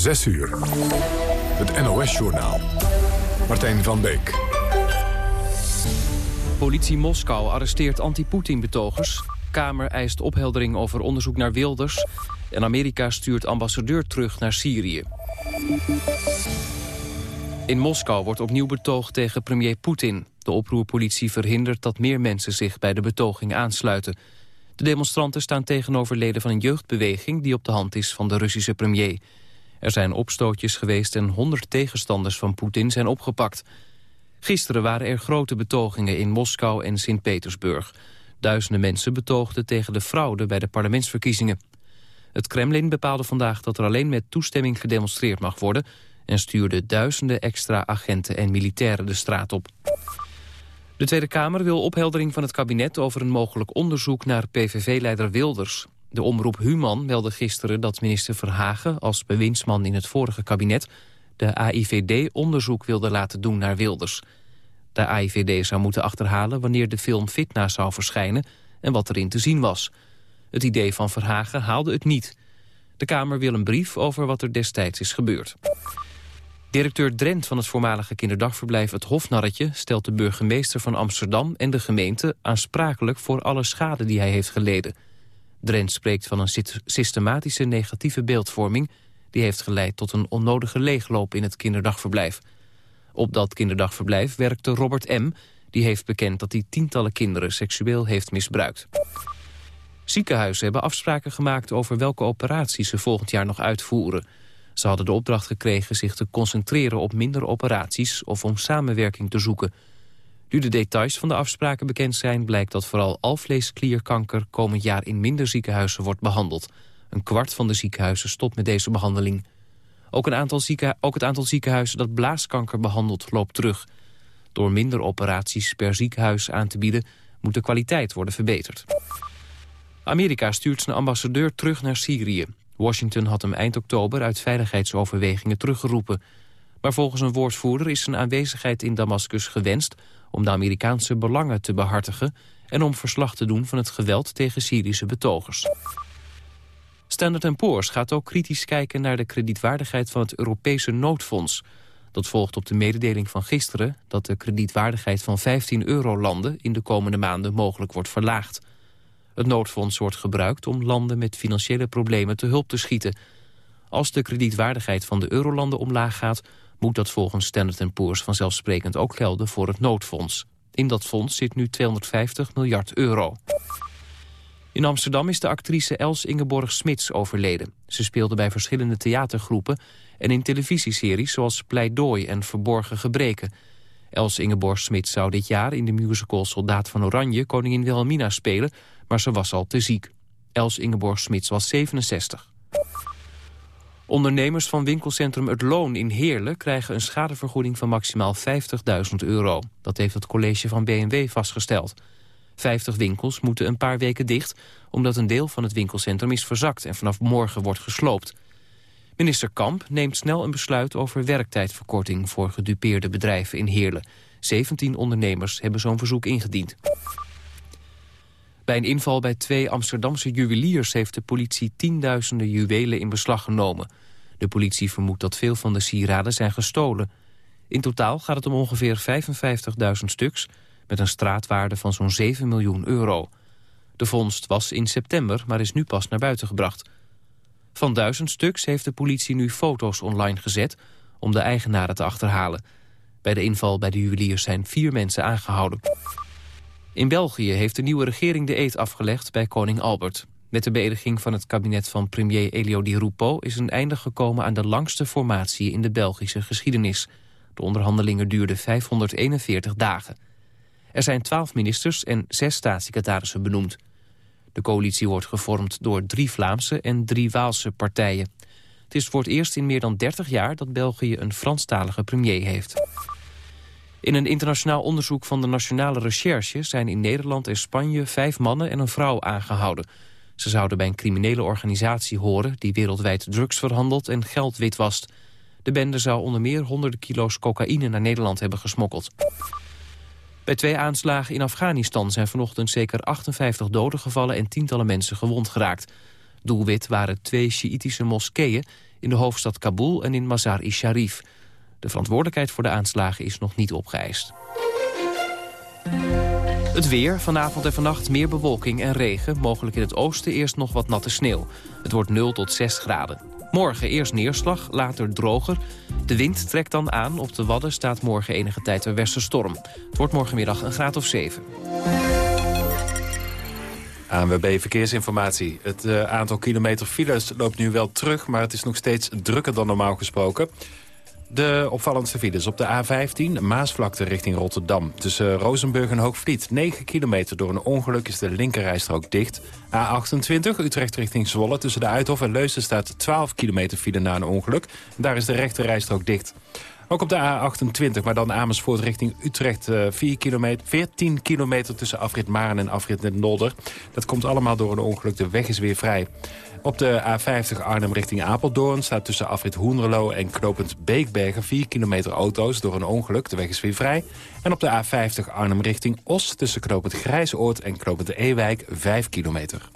6 uur. Het NOS-journaal. Martijn van Beek. Politie Moskou arresteert anti-Poetin-betogers. Kamer eist opheldering over onderzoek naar Wilders. En Amerika stuurt ambassadeur terug naar Syrië. In Moskou wordt opnieuw betoogd tegen premier Poetin. De oproerpolitie verhindert dat meer mensen zich bij de betoging aansluiten. De demonstranten staan tegenover leden van een jeugdbeweging... die op de hand is van de Russische premier. Er zijn opstootjes geweest en honderd tegenstanders van Poetin zijn opgepakt. Gisteren waren er grote betogingen in Moskou en Sint-Petersburg. Duizenden mensen betoogden tegen de fraude bij de parlementsverkiezingen. Het Kremlin bepaalde vandaag dat er alleen met toestemming gedemonstreerd mag worden... en stuurde duizenden extra agenten en militairen de straat op. De Tweede Kamer wil opheldering van het kabinet over een mogelijk onderzoek naar PVV-leider Wilders. De omroep Human meldde gisteren dat minister Verhagen als bewindsman in het vorige kabinet de AIVD onderzoek wilde laten doen naar Wilders. De AIVD zou moeten achterhalen wanneer de film Fitna zou verschijnen en wat erin te zien was. Het idee van Verhagen haalde het niet. De Kamer wil een brief over wat er destijds is gebeurd. Directeur Drent van het voormalige kinderdagverblijf Het Hofnarretje... stelt de burgemeester van Amsterdam en de gemeente aansprakelijk... voor alle schade die hij heeft geleden. Drent spreekt van een systematische negatieve beeldvorming... die heeft geleid tot een onnodige leegloop in het kinderdagverblijf. Op dat kinderdagverblijf werkte Robert M. Die heeft bekend dat hij tientallen kinderen seksueel heeft misbruikt. Ziekenhuizen hebben afspraken gemaakt over welke operaties ze volgend jaar nog uitvoeren. Ze hadden de opdracht gekregen zich te concentreren op minder operaties of om samenwerking te zoeken. Nu de details van de afspraken bekend zijn... blijkt dat vooral alvleesklierkanker komend jaar in minder ziekenhuizen wordt behandeld. Een kwart van de ziekenhuizen stopt met deze behandeling. Ook, een aantal ook het aantal ziekenhuizen dat blaaskanker behandelt loopt terug. Door minder operaties per ziekenhuis aan te bieden... moet de kwaliteit worden verbeterd. Amerika stuurt zijn ambassadeur terug naar Syrië. Washington had hem eind oktober uit veiligheidsoverwegingen teruggeroepen. Maar volgens een woordvoerder is zijn aanwezigheid in Damascus gewenst om de Amerikaanse belangen te behartigen... en om verslag te doen van het geweld tegen Syrische betogers. Standard Poor's gaat ook kritisch kijken naar de kredietwaardigheid van het Europese noodfonds. Dat volgt op de mededeling van gisteren dat de kredietwaardigheid van 15 eurolanden in de komende maanden mogelijk wordt verlaagd. Het noodfonds wordt gebruikt om landen met financiële problemen te hulp te schieten. Als de kredietwaardigheid van de eurolanden omlaag gaat moet dat volgens Standard Poor's vanzelfsprekend ook gelden voor het noodfonds. In dat fonds zit nu 250 miljard euro. In Amsterdam is de actrice Els Ingeborg Smits overleden. Ze speelde bij verschillende theatergroepen en in televisieseries zoals Pleidooi en Verborgen Gebreken. Els Ingeborg Smits zou dit jaar in de musical Soldaat van Oranje koningin Wilhelmina spelen, maar ze was al te ziek. Els Ingeborg Smits was 67. Ondernemers van winkelcentrum Het Loon in Heerlen... krijgen een schadevergoeding van maximaal 50.000 euro. Dat heeft het college van BMW vastgesteld. 50 winkels moeten een paar weken dicht... omdat een deel van het winkelcentrum is verzakt... en vanaf morgen wordt gesloopt. Minister Kamp neemt snel een besluit over werktijdverkorting... voor gedupeerde bedrijven in Heerlen. 17 ondernemers hebben zo'n verzoek ingediend. Bij een inval bij twee Amsterdamse juweliers heeft de politie tienduizenden juwelen in beslag genomen. De politie vermoedt dat veel van de sieraden zijn gestolen. In totaal gaat het om ongeveer 55.000 stuks met een straatwaarde van zo'n 7 miljoen euro. De vondst was in september, maar is nu pas naar buiten gebracht. Van duizend stuks heeft de politie nu foto's online gezet om de eigenaren te achterhalen. Bij de inval bij de juweliers zijn vier mensen aangehouden. In België heeft de nieuwe regering de eed afgelegd bij koning Albert. Met de beëdiging van het kabinet van premier Elio Di Rupo... is een einde gekomen aan de langste formatie in de Belgische geschiedenis. De onderhandelingen duurden 541 dagen. Er zijn twaalf ministers en zes staatssecretarissen benoemd. De coalitie wordt gevormd door drie Vlaamse en drie Waalse partijen. Het is voor het eerst in meer dan 30 jaar dat België een Franstalige premier heeft. In een internationaal onderzoek van de Nationale Recherche... zijn in Nederland en Spanje vijf mannen en een vrouw aangehouden. Ze zouden bij een criminele organisatie horen... die wereldwijd drugs verhandelt en geld witwast. De bende zou onder meer honderden kilo's cocaïne naar Nederland hebben gesmokkeld. Bij twee aanslagen in Afghanistan zijn vanochtend zeker 58 doden gevallen... en tientallen mensen gewond geraakt. Doelwit waren twee Sjiïtische moskeeën in de hoofdstad Kabul en in Mazar-i-Sharif. De verantwoordelijkheid voor de aanslagen is nog niet opgeëist. Het weer, vanavond en vannacht meer bewolking en regen. Mogelijk in het oosten eerst nog wat natte sneeuw. Het wordt 0 tot 6 graden. Morgen eerst neerslag, later droger. De wind trekt dan aan. Op de Wadden staat morgen enige tijd een westerstorm. Het wordt morgenmiddag een graad of 7. ANWB Verkeersinformatie. Het uh, aantal kilometer files loopt nu wel terug... maar het is nog steeds drukker dan normaal gesproken. De opvallendste files op de A15, Maasvlakte richting Rotterdam. Tussen Rozenburg en Hoogvliet. 9 kilometer door een ongeluk is de linkerrijstrook dicht. A28, Utrecht richting Zwolle. Tussen de Uithof en Leusden staat 12 kilometer file na een ongeluk. Daar is de rechterrijstrook dicht. Ook op de A28, maar dan Amersfoort richting Utrecht. 4 kilometer, 14 kilometer tussen afrit Maren en afrit Den Nolder. Dat komt allemaal door een ongeluk. De weg is weer vrij. Op de A50 Arnhem richting Apeldoorn staat tussen afrit Hoenderlo en knopend Beekbergen 4 kilometer auto's door een ongeluk. De weg is weer vrij. En op de A50 Arnhem richting Os tussen knopend Grijsoord en knopend Ewijk 5 kilometer.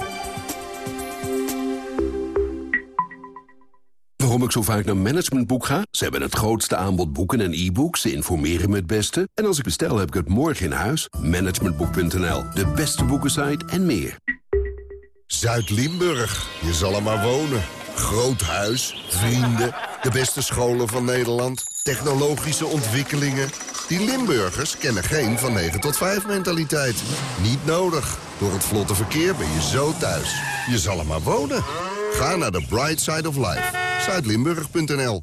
Waarom ik zo vaak naar Managementboek ga? Ze hebben het grootste aanbod boeken en e-books. Ze informeren me het beste. En als ik bestel, heb ik het morgen in huis. Managementboek.nl, de beste boekensite en meer. Zuid-Limburg, je zal er maar wonen. Groot huis, vrienden, de beste scholen van Nederland, technologische ontwikkelingen. Die Limburgers kennen geen van 9 tot 5 mentaliteit. Niet nodig. Door het vlotte verkeer ben je zo thuis. Je zal er maar wonen. Ga naar de Bright Side of Life. Zuidlimburg.nl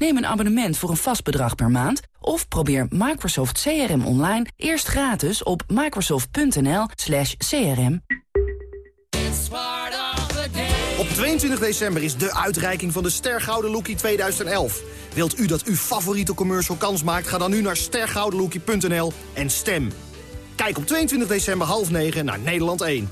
Neem een abonnement voor een vast bedrag per maand... of probeer Microsoft CRM online eerst gratis op microsoft.nl crm. Op 22 december is de uitreiking van de Stergouden Lookie 2011. Wilt u dat uw favoriete commercial kans maakt? Ga dan nu naar stergoudenlookie.nl en stem. Kijk op 22 december half 9 naar Nederland 1.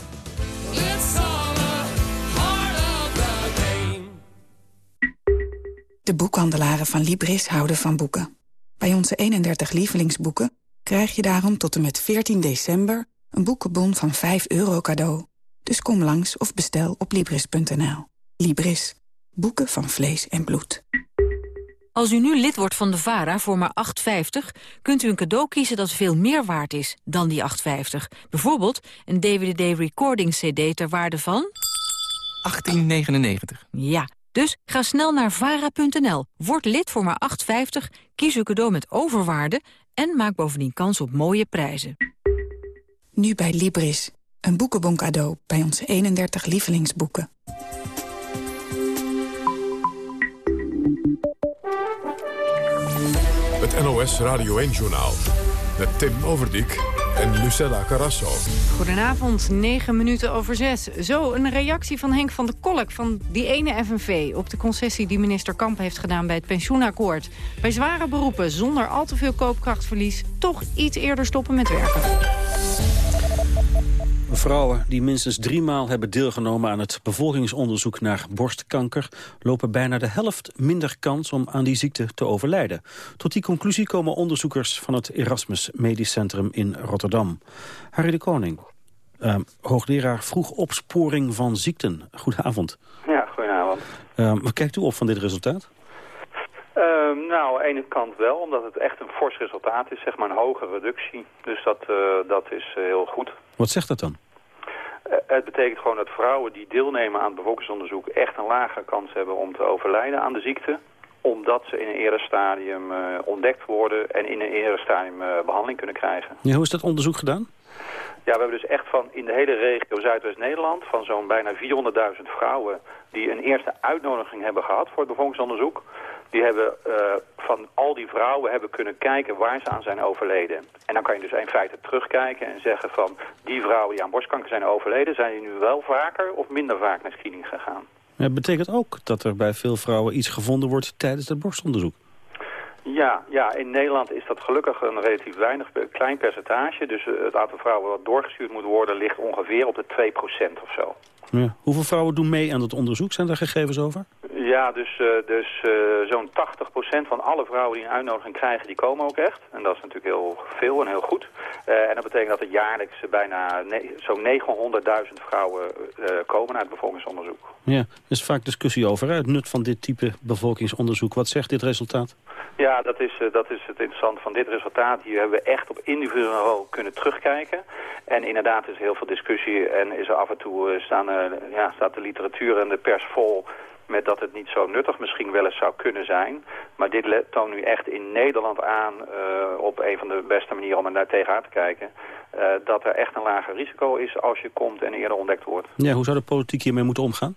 De boekhandelaren van Libris houden van boeken. Bij onze 31 lievelingsboeken krijg je daarom tot en met 14 december... een boekenbon van 5 euro cadeau. Dus kom langs of bestel op Libris.nl. Libris. Boeken van vlees en bloed. Als u nu lid wordt van de VARA voor maar 8,50... kunt u een cadeau kiezen dat veel meer waard is dan die 8,50. Bijvoorbeeld een DVD-recording-cd ter waarde van... 1899. Ja, dus ga snel naar vara.nl, word lid voor maar 8,50, kies uw cadeau met overwaarde... en maak bovendien kans op mooie prijzen. Nu bij Libris. Een boekenbon cadeau bij onze 31 lievelingsboeken. Het NOS Radio 1-journaal. Met Tim Overdijk en Lucella Carrasso. Goedenavond, 9 minuten over 6. Zo, een reactie van Henk van der Kolk van die ene FNV... op de concessie die minister Kamp heeft gedaan bij het pensioenakkoord. Bij zware beroepen, zonder al te veel koopkrachtverlies... toch iets eerder stoppen met werken. Vrouwen die minstens drie maal hebben deelgenomen aan het bevolkingsonderzoek naar borstkanker... lopen bijna de helft minder kans om aan die ziekte te overlijden. Tot die conclusie komen onderzoekers van het Erasmus Medisch Centrum in Rotterdam. Harry de Koning, uh, hoogleraar vroeg opsporing van ziekten. Goedenavond. Ja, goedenavond. Uh, wat kijkt u op van dit resultaat? Uh, nou, aan de ene kant wel, omdat het echt een fors resultaat is, zeg maar een hoge reductie. Dus dat, uh, dat is uh, heel goed. Wat zegt dat dan? Uh, het betekent gewoon dat vrouwen die deelnemen aan het bevolkingsonderzoek echt een lagere kans hebben om te overlijden aan de ziekte. omdat ze in een eerder stadium uh, ontdekt worden en in een eerder stadium uh, behandeling kunnen krijgen. Ja, hoe is dat onderzoek gedaan? Ja, we hebben dus echt van in de hele regio Zuidwest-Nederland... van zo'n bijna 400.000 vrouwen die een eerste uitnodiging hebben gehad voor het bevolkingsonderzoek... die hebben uh, van al die vrouwen hebben kunnen kijken waar ze aan zijn overleden. En dan kan je dus in feite terugkijken en zeggen van... die vrouwen die aan borstkanker zijn overleden... zijn die nu wel vaker of minder vaak naar screening gegaan. Het betekent ook dat er bij veel vrouwen iets gevonden wordt tijdens het borstonderzoek. Ja, ja, in Nederland is dat gelukkig een relatief weinig, klein percentage. Dus eh, het aantal vrouwen wat doorgestuurd moet worden ligt ongeveer op de 2% of zo. Ja. Hoeveel vrouwen doen mee aan dat onderzoek? Zijn daar gegevens over? Ja, dus, uh, dus uh, zo'n 80% van alle vrouwen die een uitnodiging krijgen, die komen ook echt. En dat is natuurlijk heel veel en heel goed. Uh, en dat betekent dat er jaarlijks bijna zo'n 900.000 vrouwen komen uit het bevolkingsonderzoek. Ja, er is vaak discussie over het nut van dit type bevolkingsonderzoek. Wat zegt dit resultaat? Ja, dat is, dat is het interessante van dit resultaat. Hier hebben we echt op individueel niveau kunnen terugkijken. En inderdaad is er heel veel discussie en is er af en toe staan, ja, staat de literatuur en de pers vol met dat het niet zo nuttig misschien wel eens zou kunnen zijn. Maar dit toont nu echt in Nederland aan, uh, op een van de beste manieren om er naar tegenaan te kijken... Uh, dat er echt een lager risico is als je komt en eerder ontdekt wordt. Ja, hoe zou de politiek hiermee moeten omgaan?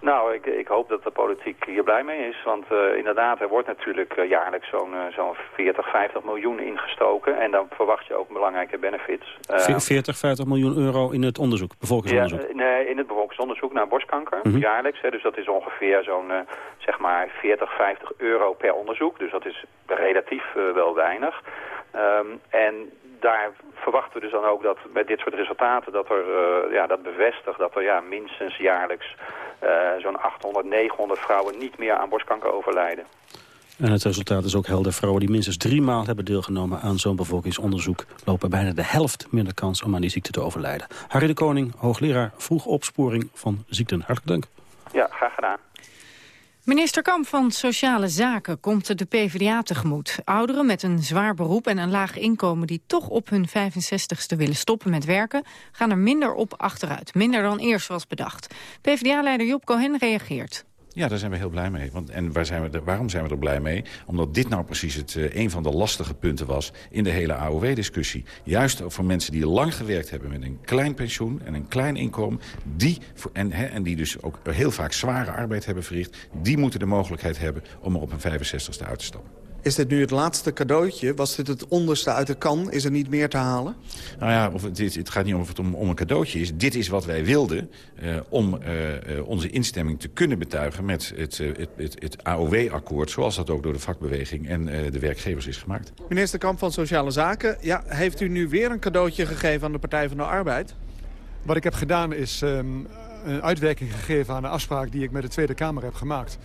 Nou, ik, ik, hoop dat de politiek hier blij mee is. Want uh, inderdaad, er wordt natuurlijk uh, jaarlijks zo'n uh, zo'n 40, 50 miljoen ingestoken. En dan verwacht je ook belangrijke benefits. 40, 50 miljoen euro in het onderzoek, bevolkingsonderzoek? Ja, nee, in het bevolkingsonderzoek naar borstkanker, -hmm. jaarlijks. Hè, dus dat is ongeveer zo'n zeg maar 40, 50 euro per onderzoek. Dus dat is relatief wel weinig. Um, en daar verwachten we dus dan ook dat met dit soort resultaten... dat er uh, ja, dat bevestigt dat er ja, minstens jaarlijks uh, zo'n 800, 900 vrouwen niet meer aan borstkanker overlijden. En het resultaat is ook helder. Vrouwen die minstens drie maal hebben deelgenomen aan zo'n bevolkingsonderzoek... lopen bijna de helft minder kans om aan die ziekte te overlijden. Harry de Koning, hoogleraar vroeg opsporing van ziekten. Hartelijk dank. Ja, graag gedaan. Minister Kamp van Sociale Zaken komt de PvdA tegemoet. Ouderen met een zwaar beroep en een laag inkomen... die toch op hun 65ste willen stoppen met werken... gaan er minder op achteruit. Minder dan eerst was bedacht. PvdA-leider Job Cohen reageert. Ja, daar zijn we heel blij mee. Want, en waar zijn we waarom zijn we er blij mee? Omdat dit nou precies het, uh, een van de lastige punten was in de hele AOW-discussie. Juist voor mensen die lang gewerkt hebben met een klein pensioen en een klein inkomen. Die, en, en die dus ook heel vaak zware arbeid hebben verricht. Die moeten de mogelijkheid hebben om er op een 65ste uit te stappen. Is dit nu het laatste cadeautje? Was dit het onderste uit de kan? Is er niet meer te halen? Nou ja, of het, het gaat niet om of het om, om, een cadeautje is. Dit is wat wij wilden uh, om uh, onze instemming te kunnen betuigen... met het, het, het, het AOW-akkoord, zoals dat ook door de vakbeweging en de werkgevers is gemaakt. Minister Kamp van Sociale Zaken, ja, heeft u nu weer een cadeautje gegeven aan de Partij van de Arbeid? Wat ik heb gedaan is um, een uitwerking gegeven aan de afspraak die ik met de Tweede Kamer heb gemaakt.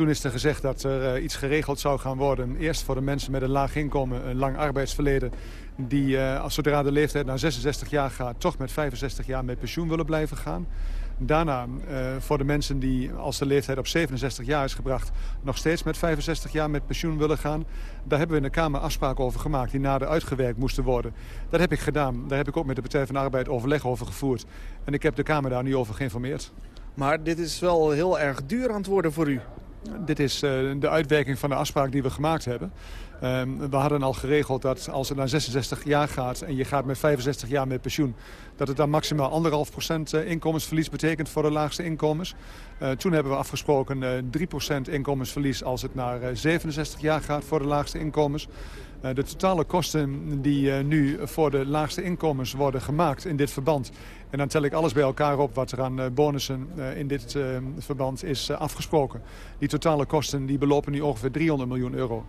Toen is er gezegd dat er uh, iets geregeld zou gaan worden. Eerst voor de mensen met een laag inkomen, een lang arbeidsverleden... die uh, als zodra de leeftijd naar 66 jaar gaat... toch met 65 jaar met pensioen willen blijven gaan. Daarna uh, voor de mensen die als de leeftijd op 67 jaar is gebracht... nog steeds met 65 jaar met pensioen willen gaan. Daar hebben we in de Kamer afspraken over gemaakt die nader uitgewerkt moesten worden. Dat heb ik gedaan. Daar heb ik ook met de Partij van de Arbeid overleg over gevoerd. En ik heb de Kamer daar nu over geïnformeerd. Maar dit is wel heel erg duur aan het worden voor u. Dit is uh, de uitwerking van de afspraak die we gemaakt hebben. Um, we hadden al geregeld dat als het naar 66 jaar gaat en je gaat met 65 jaar met pensioen... dat het dan maximaal 1,5% uh, inkomensverlies betekent voor de laagste inkomens. Uh, toen hebben we afgesproken uh, 3% inkomensverlies als het naar 67 jaar gaat voor de laagste inkomens. Uh, de totale kosten die uh, nu voor de laagste inkomens worden gemaakt in dit verband... en dan tel ik alles bij elkaar op wat er aan uh, bonussen in dit verband is afgesproken. Die totale kosten die belopen nu ongeveer 300 miljoen euro.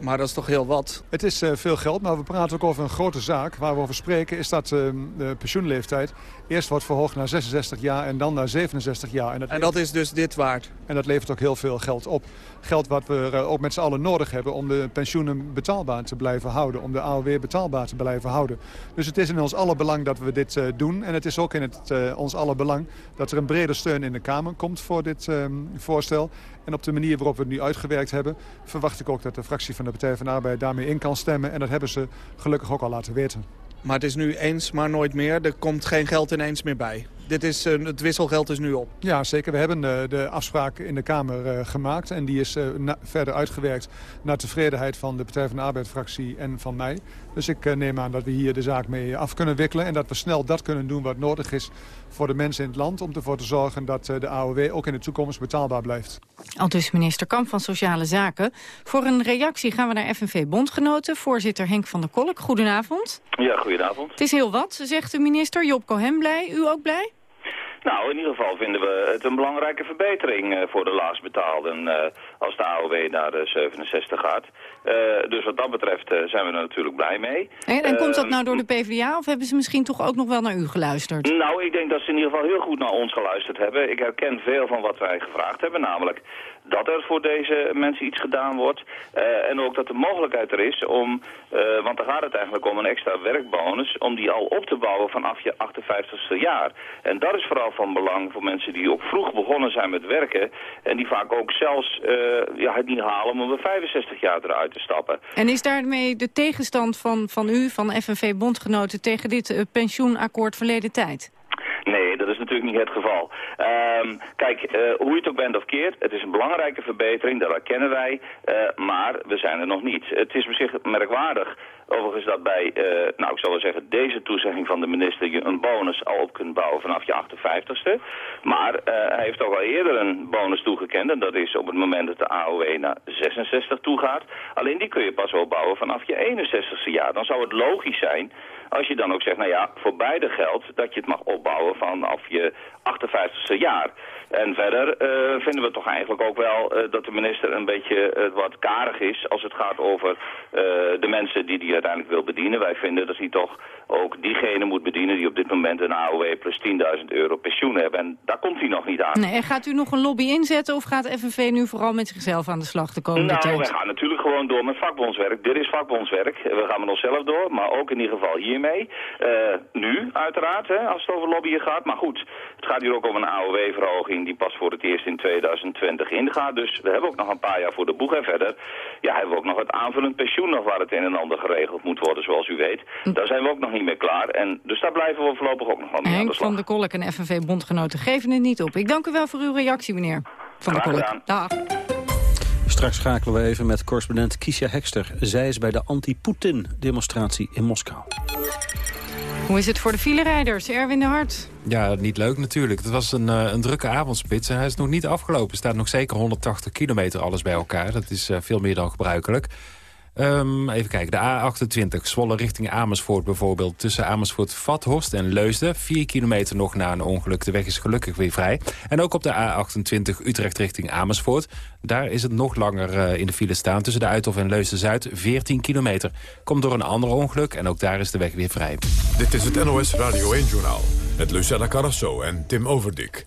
Maar dat is toch heel wat? Het is veel geld, maar we praten ook over een grote zaak. Waar we over spreken is dat de pensioenleeftijd eerst wordt verhoogd naar 66 jaar en dan naar 67 jaar. En dat, en dat is dus dit waard? En dat levert ook heel veel geld op. Geld wat we ook met z'n allen nodig hebben om de pensioenen betaalbaar te blijven houden. Om de AOW betaalbaar te blijven houden. Dus het is in ons alle belang dat we dit doen. En het is ook in het, ons alle belang dat er een brede steun in de Kamer komt voor dit ehm, voorstel. En op de manier waarop we het nu uitgewerkt hebben... verwacht ik ook dat de fractie van de Partij van de Arbeid daarmee in kan stemmen. En dat hebben ze gelukkig ook al laten weten. Maar het is nu eens, maar nooit meer. Er komt geen geld ineens meer bij. Dit is, uh, het wisselgeld is nu op. Ja, zeker. We hebben uh, de afspraak in de Kamer uh, gemaakt. En die is verder uitgewerkt naar tevredenheid van de Partij van de Arbeid-fractie en van mij. Dus ik neem aan dat we hier de zaak mee af kunnen wikkelen. En dat we snel dat kunnen doen wat nodig is voor de mensen in het land. Om ervoor te zorgen dat de AOW ook in de toekomst betaalbaar blijft. Al dus minister Kamp van Sociale Zaken. Voor een reactie gaan we naar FNV-bondgenoten. Voorzitter Henk van der Kolk, goedenavond. Ja, goedenavond. Het is heel wat, zegt de minister. Job Cohen blij, u ook blij? Nou, in ieder geval vinden we het een belangrijke verbetering uh, voor de laagst betaalden uh, als de AOW naar de 67 gaat. Dus wat dat betreft zijn we er natuurlijk blij mee. En, en komt dat nou door de PvdA of hebben ze misschien toch ook nog wel naar u geluisterd? Nou, ik denk dat ze in ieder geval heel goed naar ons geluisterd hebben. Ik herken veel van wat wij gevraagd hebben, namelijk dat er voor deze mensen iets gedaan wordt. Uh, en ook dat de mogelijkheid er is om, uh, want daar gaat het eigenlijk om een extra werkbonus, om die al op te bouwen vanaf je 58ste jaar. En dat is vooral van belang voor mensen die ook vroeg begonnen zijn met werken en die vaak ook zelfs uh, ja, het niet halen om op 65 jaar eruit te stappen. En is daarmee de tegenstand van, van u, van FNV-bondgenoten, tegen dit pensioenakkoord verleden tijd? Niet het geval. Um, kijk, uh, hoe je het ook bent of keert, het is een belangrijke verbetering, dat herkennen wij, uh, maar we zijn er nog niet. Het is op zich merkwaardig, overigens dat bij, uh, nou ik zal wel zeggen, deze toezegging van de minister je een bonus al op kunt bouwen vanaf je 58ste. Maar hij heeft ook al eerder een bonus toegekend en dat is op het moment dat de AOW naar 66 toe gaat. Alleen die kun je pas opbouwen vanaf je 61ste jaar. Dan zou het logisch zijn als je dan ook zegt, nou ja, voor beide geldt dat je het mag opbouwen vanaf je 58ste jaar. En verder uh, vinden we toch eigenlijk ook wel uh, dat de minister een beetje uh, wat karig is als het gaat over de mensen die hij uiteindelijk wil bedienen. Wij vinden dat hij toch ook diegene moet bedienen die op dit moment een AOW plus 10.000 euro pensioen hebben. En daar komt hij nog niet aan. Nee, en gaat u nog een lobby inzetten of gaat FNV nu vooral met zichzelf aan de slag te komen? Nou, we gaan natuurlijk gewoon door met vakbondswerk. Dit is vakbondswerk. We gaan met onszelf door, maar ook in ieder geval hiermee. nu, uiteraard, hè, als het over lobbyen gaat. Maar goed, het gaat hier ook om een AOW-verhoging die pas voor het eerst in 2020 ingaat. Dus we hebben ook nog een paar jaar voor de boeg. En verder ja, hebben we ook nog het aanvullend pensioen nog waar het een en ander geregeld moet worden, zoals u weet. Daar zijn we ook nog niet mee klaar. En dus daar blijven we voorlopig ook nog wel mee Henk aan de slag. van der Kolk en FNV-bondgenoten geven het niet op. Ik dank u wel voor uw reactie, meneer Van der Kolk. Dag. Straks schakelen we even met correspondent Kisha Hekster. Zij is bij de anti-Poetin-demonstratie in Moskou. Hoe is het voor de filerijders? Erwin de Hart. Ja, niet leuk natuurlijk. Het was een, uh, een drukke avondspits en hij is nog niet afgelopen. Er staat nog zeker 180 kilometer alles bij elkaar. Dat is uh, veel meer dan gebruikelijk. Um, even kijken, de A28, Zwolle richting Amersfoort bijvoorbeeld. Tussen Amersfoort-Vathorst en Leusden. Vier kilometer nog na een ongeluk. De weg is gelukkig weer vrij. En ook op de A28 Utrecht richting Amersfoort. Daar is het nog langer uh, in de file staan. Tussen de Uithof en Leusden-Zuid 14 kilometer. Komt door een ander ongeluk en ook daar is de weg weer vrij. Dit is het NOS Radio 1-journaal. Met Lucella Carrasso en Tim Overdik.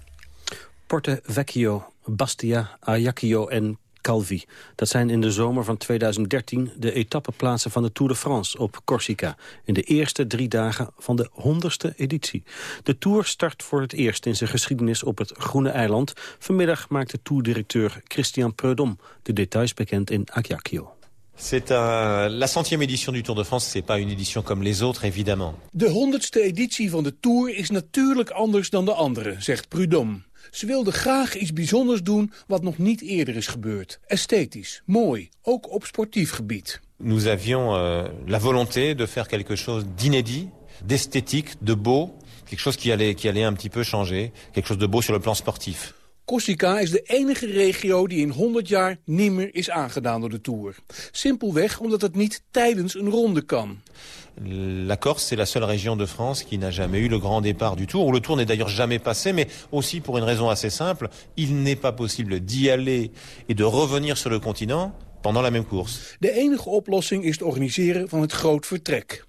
Porte Vecchio, Bastia, Ajaccio en Calvi. Dat zijn in de zomer van 2013 de etappeplaatsen van de Tour de France op Corsica. In de eerste drie dagen van de honderdste editie. De Tour start voor het eerst in zijn geschiedenis op het Groene Eiland. Vanmiddag maakte tourdirecteur Christian Preudom de details bekend in Ajaccio. C'est un, la centième édition du Tour de France, c'est pas une édition comme les autres, évidemment. De honderdste editie van de Tour is natuurlijk anders dan de andere, zegt Prudhomme. Ze wilde graag iets bijzonders doen wat nog niet eerder is gebeurd. Esthetisch, mooi, ook op sportief gebied. Nous avions euh, la volonté de faire quelque chose d'inédit, d'esthétique, de beau, quelque chose qui allait, qui allait un petit peu changer, quelque chose de beau sur le plan sportif. Corsica is de enige regio die in 100 jaar niet meer is aangedaan door de Tour. Simpelweg omdat het niet tijdens een ronde kan. La Corse, c'est la seule région de France qui n'a jamais eu le grand départ du Tour, le Tour n'est d'ailleurs jamais passé, mais aussi pour une raison assez simple, il n'est pas possible d'y aller et de revenir sur le continent pendant la même course. De enige oplossing is het organiseren van het groot vertrek.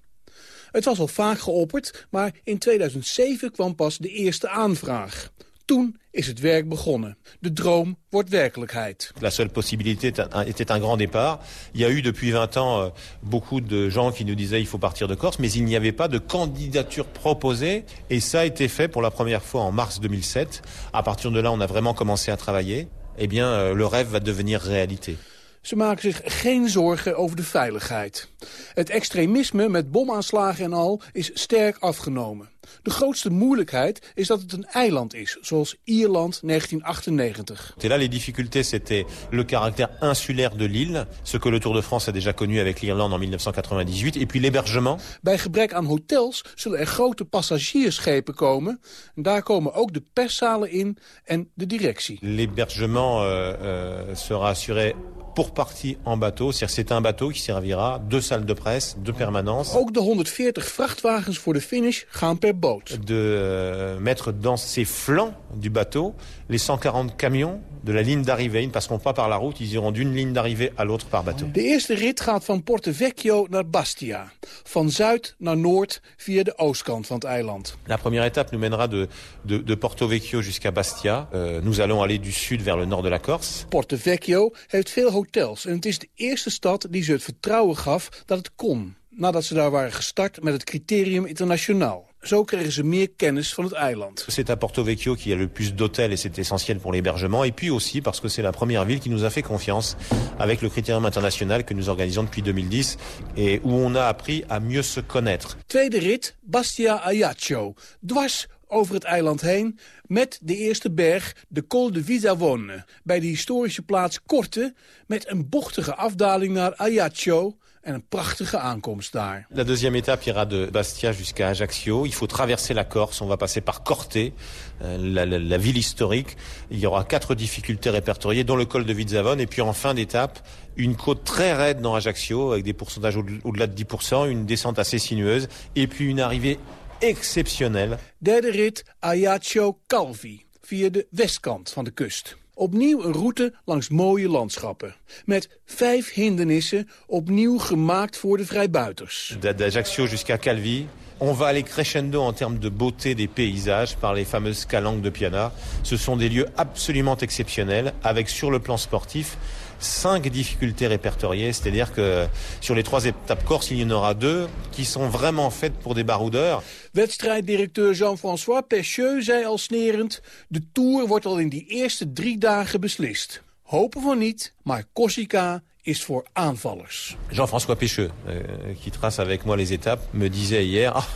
Het was al vaak geopperd, maar in 2007 kwam pas de eerste aanvraag. Toen is het werk begonnen. De droom wordt werkelijkheid. La seule possibilité était un grand départ. Il y a eu depuis 20 ans euh, beaucoup de gens qui nous disaient il faut partir de Corse, mais il n'y avait pas de candidature proposée. Et ça a été fait pour la première fois en mars 2007. À partir de là, on a vraiment commencé à travailler. Eh bien, euh, le rêve va devenir réalité. Ze maken zich geen zorgen over de veiligheid. Het extremisme met bomaanslagen en al is sterk afgenomen. De grootste moeilijkheid is dat het een eiland is, zoals Ierland 1998. Et là, les difficultés, c'était le caractère insulaire de l'île, ce que le Tour de France a déjà connu avec l'Irlande en 1998, et puis l'hébergement. Bij gebrek aan hotels zullen er grote passagiersschepen komen. En daar komen ook de perszalen in en de directie. L'hébergement euh, euh, sera assuré pour partie en bateau. C'est-à-dire c'est un bateau qui servira deux salles de presse, deux permanences. Ook de 140 vrachtwagens voor de finish gaan per boot. De euh, mettre dans ces flancs du bateau les 140 camions de la ligne d'arrivée. Ils ne passeront pas par la route, ils iront d'une ligne d'arrivée à l'autre par bateau. De eerste rit gaat van Porto Vecchio naar Bastia. Van zuid naar noord via de oostkant van het eiland. La première étape nous mènera de, de, de Porto Vecchio jusqu'à Bastia. Euh, nous allons aller du sud vers le nord de la Corse. Porto Vecchio heeft veel hotels en het is de eerste stad die ze het vertrouwen gaf dat het kon. Nadat ze daar waren gestart met het criterium internationaal. Zo kregen ze meer kennis van het eiland. C'est à Porto Vecchio qu'il y a le plus d'hôtels et c'est essentiel pour l'hébergement. Et puis aussi parce que c'est la première ville qui nous a fait confiance avec le critérium international que nous organisons depuis 2010 et où on a appris à mieux se connaître. Tweede rit, Bastia Ajaccio. Dwars over het eiland heen met de eerste berg, de Col de Visavone. Bij de historische plaats Korte met een bochtige afdaling naar Ajaccio en een prachtige aankomst daar. La deuxième étape ira de Bastia jusqu'à Ajaccio. Il faut traverser la Corse. On va passer par Corte, euh, la, la, la, ville historique. Il y aura quatre difficultés répertoriées, dont le col de Vizavone. Et puis en fin d'étape, une côte très raide dans Ajaccio, avec des pourcentages au-delà de 10%, une descente assez sinueuse, et puis une arrivée exceptionnelle. Derde rit Ajaccio-Calvi, via de westkant van de kust. Opnieuw een route langs mooie landschappen. Met vijf hindernissen, opnieuw gemaakt voor de vrijbuiters. D'Ajaccio jusqu'à Calvi. On va aller crescendo en termes de beauté des paysages par les fameuses calanques de Piana. Ce sont des lieux absolument exceptionnels, avec sur le plan sportif cinq difficultés répertoriées, c'est-à-dire que sur les trois étapes corse, il y en aura deux qui sont vraiment faites pour des baroudeurs. Wedstrijddirecteur Jean-François Pecheux zei al snerend... de Tour wordt al in die eerste drie dagen beslist. Hopen van niet, maar Corsica is voor aanvallers. Jean-François Pecheux, euh, qui trace avec moi les étapes, me disait hier... Ah,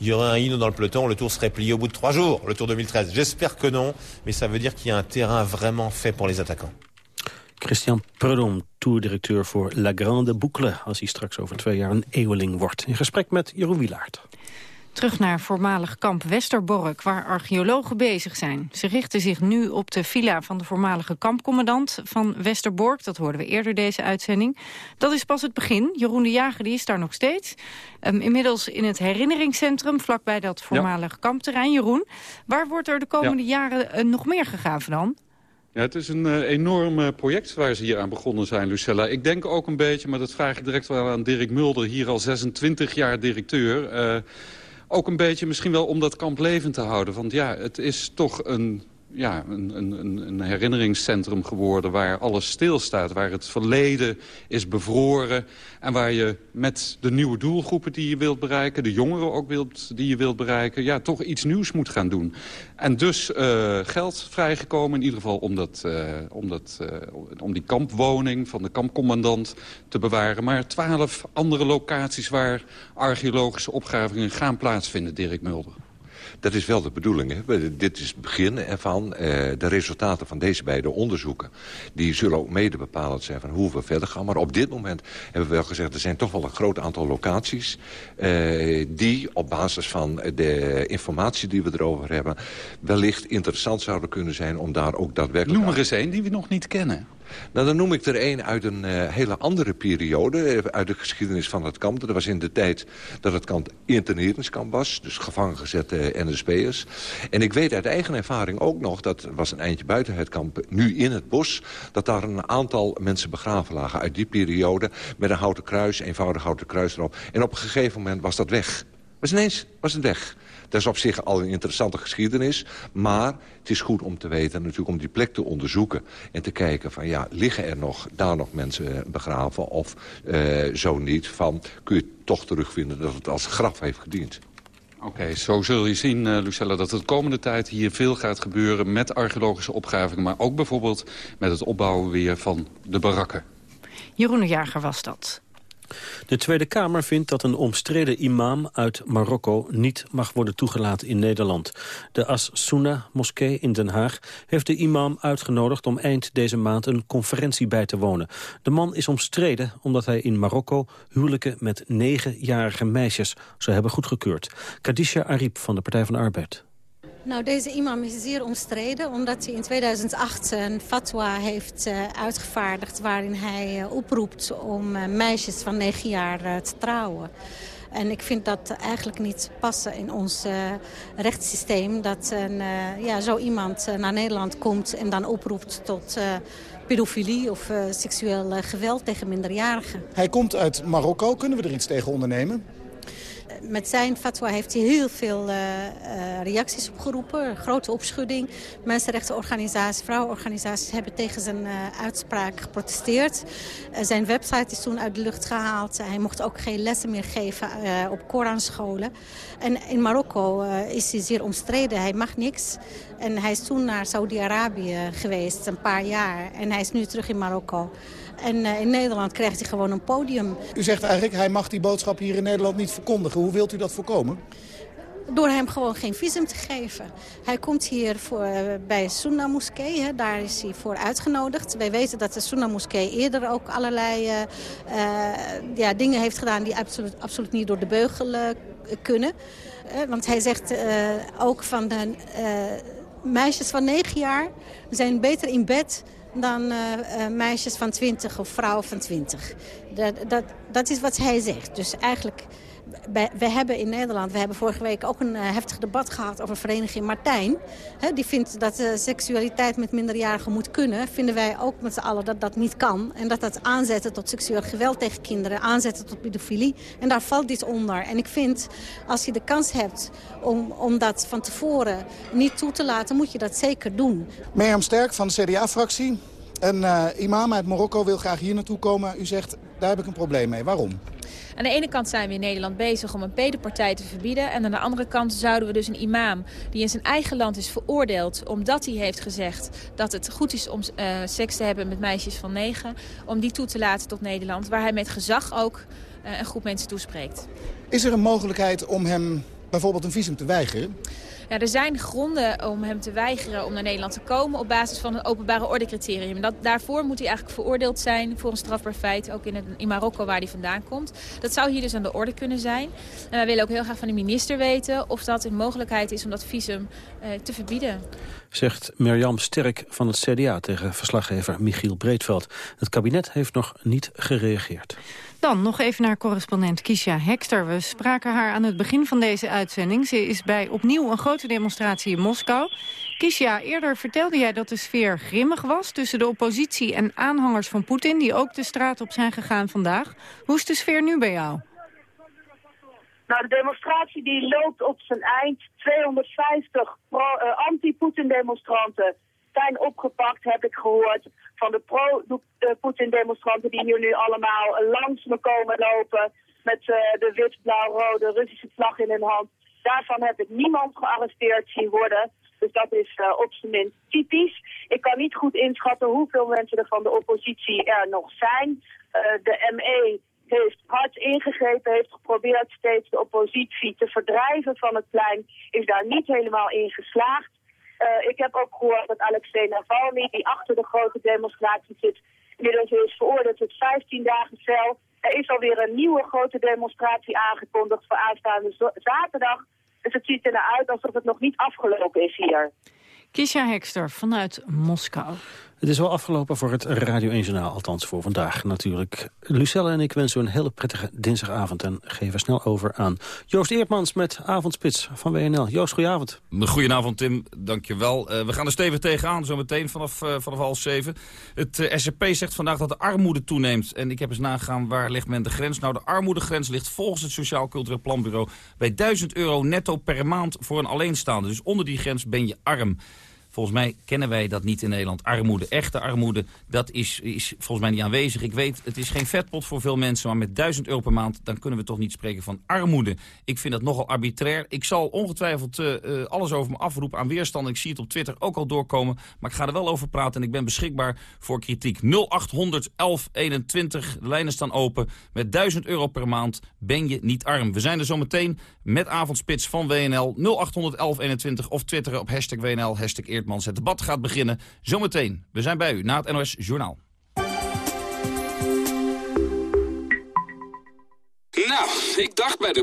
il y aurait un hino dans le peloton, le tour serait plié au bout de trois jours, le Tour 2013. J'espère que non, mais ça veut dire qu'il y a un terrain vraiment fait pour les attaquants. Christian Prudhomme, toerdirecteur voor La Grande Boucle... als hij straks over twee jaar een eeuweling wordt. In gesprek met Jeroen Wilaert. Terug naar voormalig kamp Westerbork, waar archeologen bezig zijn. Ze richten zich nu op de villa van de voormalige kampcommandant van Westerbork. Dat hoorden we eerder deze uitzending. Dat is pas het begin. Jeroen de Jager die is daar nog steeds. Um, inmiddels in het herinneringscentrum, vlakbij dat voormalige ja. kampterrein. Jeroen, waar wordt er de komende ja. jaren uh, nog meer gegraven dan? Ja, het is een uh, enorm uh, project waar ze hier aan begonnen zijn, Lucella. Ik denk ook een beetje, maar dat vraag ik direct wel aan Dirk Mulder... hier al 26 jaar directeur... Uh, ook een beetje misschien wel om dat kamp levend te houden. Want ja, het is toch een, ja, een, een, een herinneringscentrum geworden waar alles stilstaat. Waar het verleden is bevroren. En waar je met de nieuwe doelgroepen die je wilt bereiken... de jongeren ook wilt, die je wilt bereiken... ja, toch iets nieuws moet gaan doen. En dus uh, geld vrijgekomen in ieder geval om, dat, dat, uh, om die kampwoning van de kampcommandant te bewaren. Maar twaalf andere locaties waar archeologische opgravingen gaan plaatsvinden, Dirk Mulder. Dat is wel de bedoeling. Hè? Dit is het begin ervan. Uh, de resultaten van deze beide onderzoeken... die zullen ook mede bepalend zijn van hoe we verder gaan. Maar op dit moment hebben we wel gezegd... er zijn toch wel een groot aantal locaties... Uh, die op basis van de informatie die we erover hebben... wellicht interessant zouden kunnen zijn om daar ook daadwerkelijk... Noem er eens een die we nog niet kennen. Nou, dan noem ik er een uit een uh, hele andere periode. Uit de geschiedenis van het kamp. Dat was in de tijd dat het kamp interneringskamp was. Dus gevangen gezette NSB'ers. En ik weet uit eigen ervaring ook nog... dat was een eindje buiten het kamp, nu in het bos... dat daar een aantal mensen begraven lagen uit die periode... met een houten kruis, eenvoudig houten kruis erop. En op een gegeven moment was dat weg. Was ineens was het weg. Dat is op zich al een interessante geschiedenis. Maar het is goed om te weten, natuurlijk om die plek te onderzoeken. En te kijken van ja, liggen er nog, daar nog mensen begraven of uh, zo niet. Van kun je toch terugvinden dat het als graf heeft gediend. Oké, okay, zo zul je zien, uh, Lucella, dat het de komende tijd hier veel gaat gebeuren... met archeologische opgravingen, maar ook bijvoorbeeld met het opbouwen weer van de barakken. Jeroen de Jager was dat. De Tweede Kamer vindt dat een omstreden imam uit Marokko niet mag worden toegelaten in Nederland. De As-Sunnah-moskee in Den Haag heeft de imam uitgenodigd om eind deze maand een conferentie bij te wonen. De man is omstreden omdat hij in Marokko huwelijken met negenjarige meisjes zou hebben goedgekeurd. Kadisha Arip van de Partij van de Arbeid. Nou, deze imam is zeer omstreden omdat hij in 2008 een fatwa heeft uh, uitgevaardigd... waarin hij uh, oproept om uh, meisjes van negen jaar te trouwen. En ik vind dat eigenlijk niet passen in ons rechtssysteem... dat een, ja, zo iemand naar Nederland komt en dan oproept tot pedofilie of seksueel geweld tegen minderjarigen. Hij komt uit Marokko. Kunnen we er iets tegen ondernemen? Met zijn fatwa heeft hij heel veel uh, uh, reacties opgeroepen. Grote opschudding. Mensenrechtenorganisaties, vrouwenorganisaties hebben tegen zijn uh, uitspraak geprotesteerd. zijn website is toen uit de lucht gehaald. Hij mocht ook geen lessen meer geven op Koranscholen. En in Marokko is hij zeer omstreden. Hij mag niks. En hij is toen naar Saudi-Arabië geweest, een paar jaar. En hij is nu terug in Marokko. En uh, in Nederland krijgt hij gewoon een podium. U zegt eigenlijk, hij mag die boodschap hier in Nederland niet verkondigen. Hoe wilt u dat voorkomen? Door hem gewoon geen visum te geven. Hij komt hier voor, uh, bij Sunna Moskee, daar is hij voor uitgenodigd. Wij weten dat de Sunna Moskee eerder ook allerlei uh, ja, dingen heeft gedaan... die absoluut, absoluut niet door de beugel kunnen. want hij zegt ook van de meisjes van negen jaar zijn beter in bed dan uh, uh, meisjes van 20 of vrouwen van 20. Dat, dat, dat is wat hij zegt. Dus eigenlijk, we hebben in Nederland, we hebben vorige week ook een uh, heftig debat gehad over vereniging Martijn. Die vindt dat seksualiteit met minderjarigen moet kunnen. Vinden wij ook met z'n allen dat dat niet kan. En dat dat aanzetten tot seksueel geweld tegen kinderen, aanzetten tot pedofilie. En daar valt dit onder. En ik vind, als je de kans hebt om, om dat van tevoren niet toe te laten, moet je dat zeker doen. Mirjam Sterk van de CDA-fractie. Een uh, imam uit Marokko wil graag hier naartoe komen. U zegt, daar heb ik een probleem mee. Waarom? Aan de ene kant zijn we in Nederland bezig om een pedopartij te verbieden. En aan de andere kant zouden we dus een imam die in zijn eigen land is veroordeeld... omdat hij heeft gezegd dat het goed is om uh, seks te hebben met meisjes van negen... om die toe te laten tot Nederland, waar hij met gezag ook uh, een groep mensen toespreekt. Is er een mogelijkheid om hem bijvoorbeeld een visum te weigeren? Ja, er zijn gronden om hem te weigeren om naar Nederland te komen op basis van een openbare ordecriterium. Dat, daarvoor moet hij eigenlijk veroordeeld zijn voor een strafbaar feit, ook in, in Marokko waar hij vandaan komt. Dat zou hier dus aan de orde kunnen zijn. En wij willen ook heel graag van de minister weten of dat een mogelijkheid is om dat visum eh, te verbieden. Zegt Mirjam Sterk van het CDA tegen verslaggever Michiel Breedveld. Het kabinet heeft nog niet gereageerd. Dan nog even naar correspondent Kisha Hekster. We spraken haar aan het begin van deze uitzending. Ze is bij opnieuw een grote demonstratie in Moskou. Kisha, eerder vertelde jij dat de sfeer grimmig was... tussen de oppositie en aanhangers van Poetin... die ook de straat op zijn gegaan vandaag. Hoe is de sfeer nu bij jou? Nou, de demonstratie die loopt op zijn eind. 250 uh, anti-Poetin-demonstranten zijn opgepakt, heb ik gehoord van de pro-Poetin-demonstranten die hier nu allemaal langs me komen lopen met uh, de wit-blauw-rode Russische vlag in hun hand. Daarvan heb ik niemand gearresteerd zien worden. Dus dat is uh, op zijn minst typisch. Ik kan niet goed inschatten hoeveel mensen er van de oppositie er nog zijn. Uh, de ME heeft hard ingegrepen, heeft geprobeerd steeds de oppositie te verdrijven van het plein. Is daar niet helemaal in geslaagd. Uh, ik heb ook gehoord dat Alexei Navalny, die achter de grote demonstratie zit, inmiddels is veroordeeld tot 15 dagen cel. Er is alweer een nieuwe grote demonstratie aangekondigd voor aanstaande zaterdag. Dus het ziet er naar uit alsof het nog niet afgelopen is hier. Kisha Hekster vanuit Moskou. Het is wel afgelopen voor het Radio 1 Journaal, althans voor vandaag natuurlijk. Lucelle en ik wensen u een hele prettige dinsdagavond... en geven snel over aan Joost Eertmans met Avondspits van WNL. Joost, goedenavond. Goedenavond, Tim. Dankjewel. Uh, we gaan er stevig tegenaan, zo meteen vanaf, uh, vanaf half zeven. Het uh, SCP zegt vandaag dat de armoede toeneemt. En ik heb eens nagegaan, waar ligt men de grens? Nou, de armoedegrens ligt volgens het Sociaal Cultureel Planbureau... bij 1000 euro netto per maand voor een alleenstaande. Dus onder die grens ben je arm. Volgens mij kennen wij dat niet in Nederland. Armoede, echte armoede, dat is, is volgens mij niet aanwezig. Ik weet, het is geen vetpot voor veel mensen, maar met 1000 euro per maand... dan kunnen we toch niet spreken van armoede. Ik vind dat nogal arbitrair. Ik zal ongetwijfeld uh, alles over me afroepen aan weerstand. Ik zie het op Twitter ook al doorkomen, maar ik ga er wel over praten... en ik ben beschikbaar voor kritiek. 0800 1121, de lijnen staan open. Met 1000 euro per maand ben je niet arm. We zijn er zometeen met avondspits van WNL 0800 1121 of twitteren op hashtag WNL, hashtag Het debat gaat beginnen zometeen. We zijn bij u na het NOS Journaal. Nou, ik dacht bij de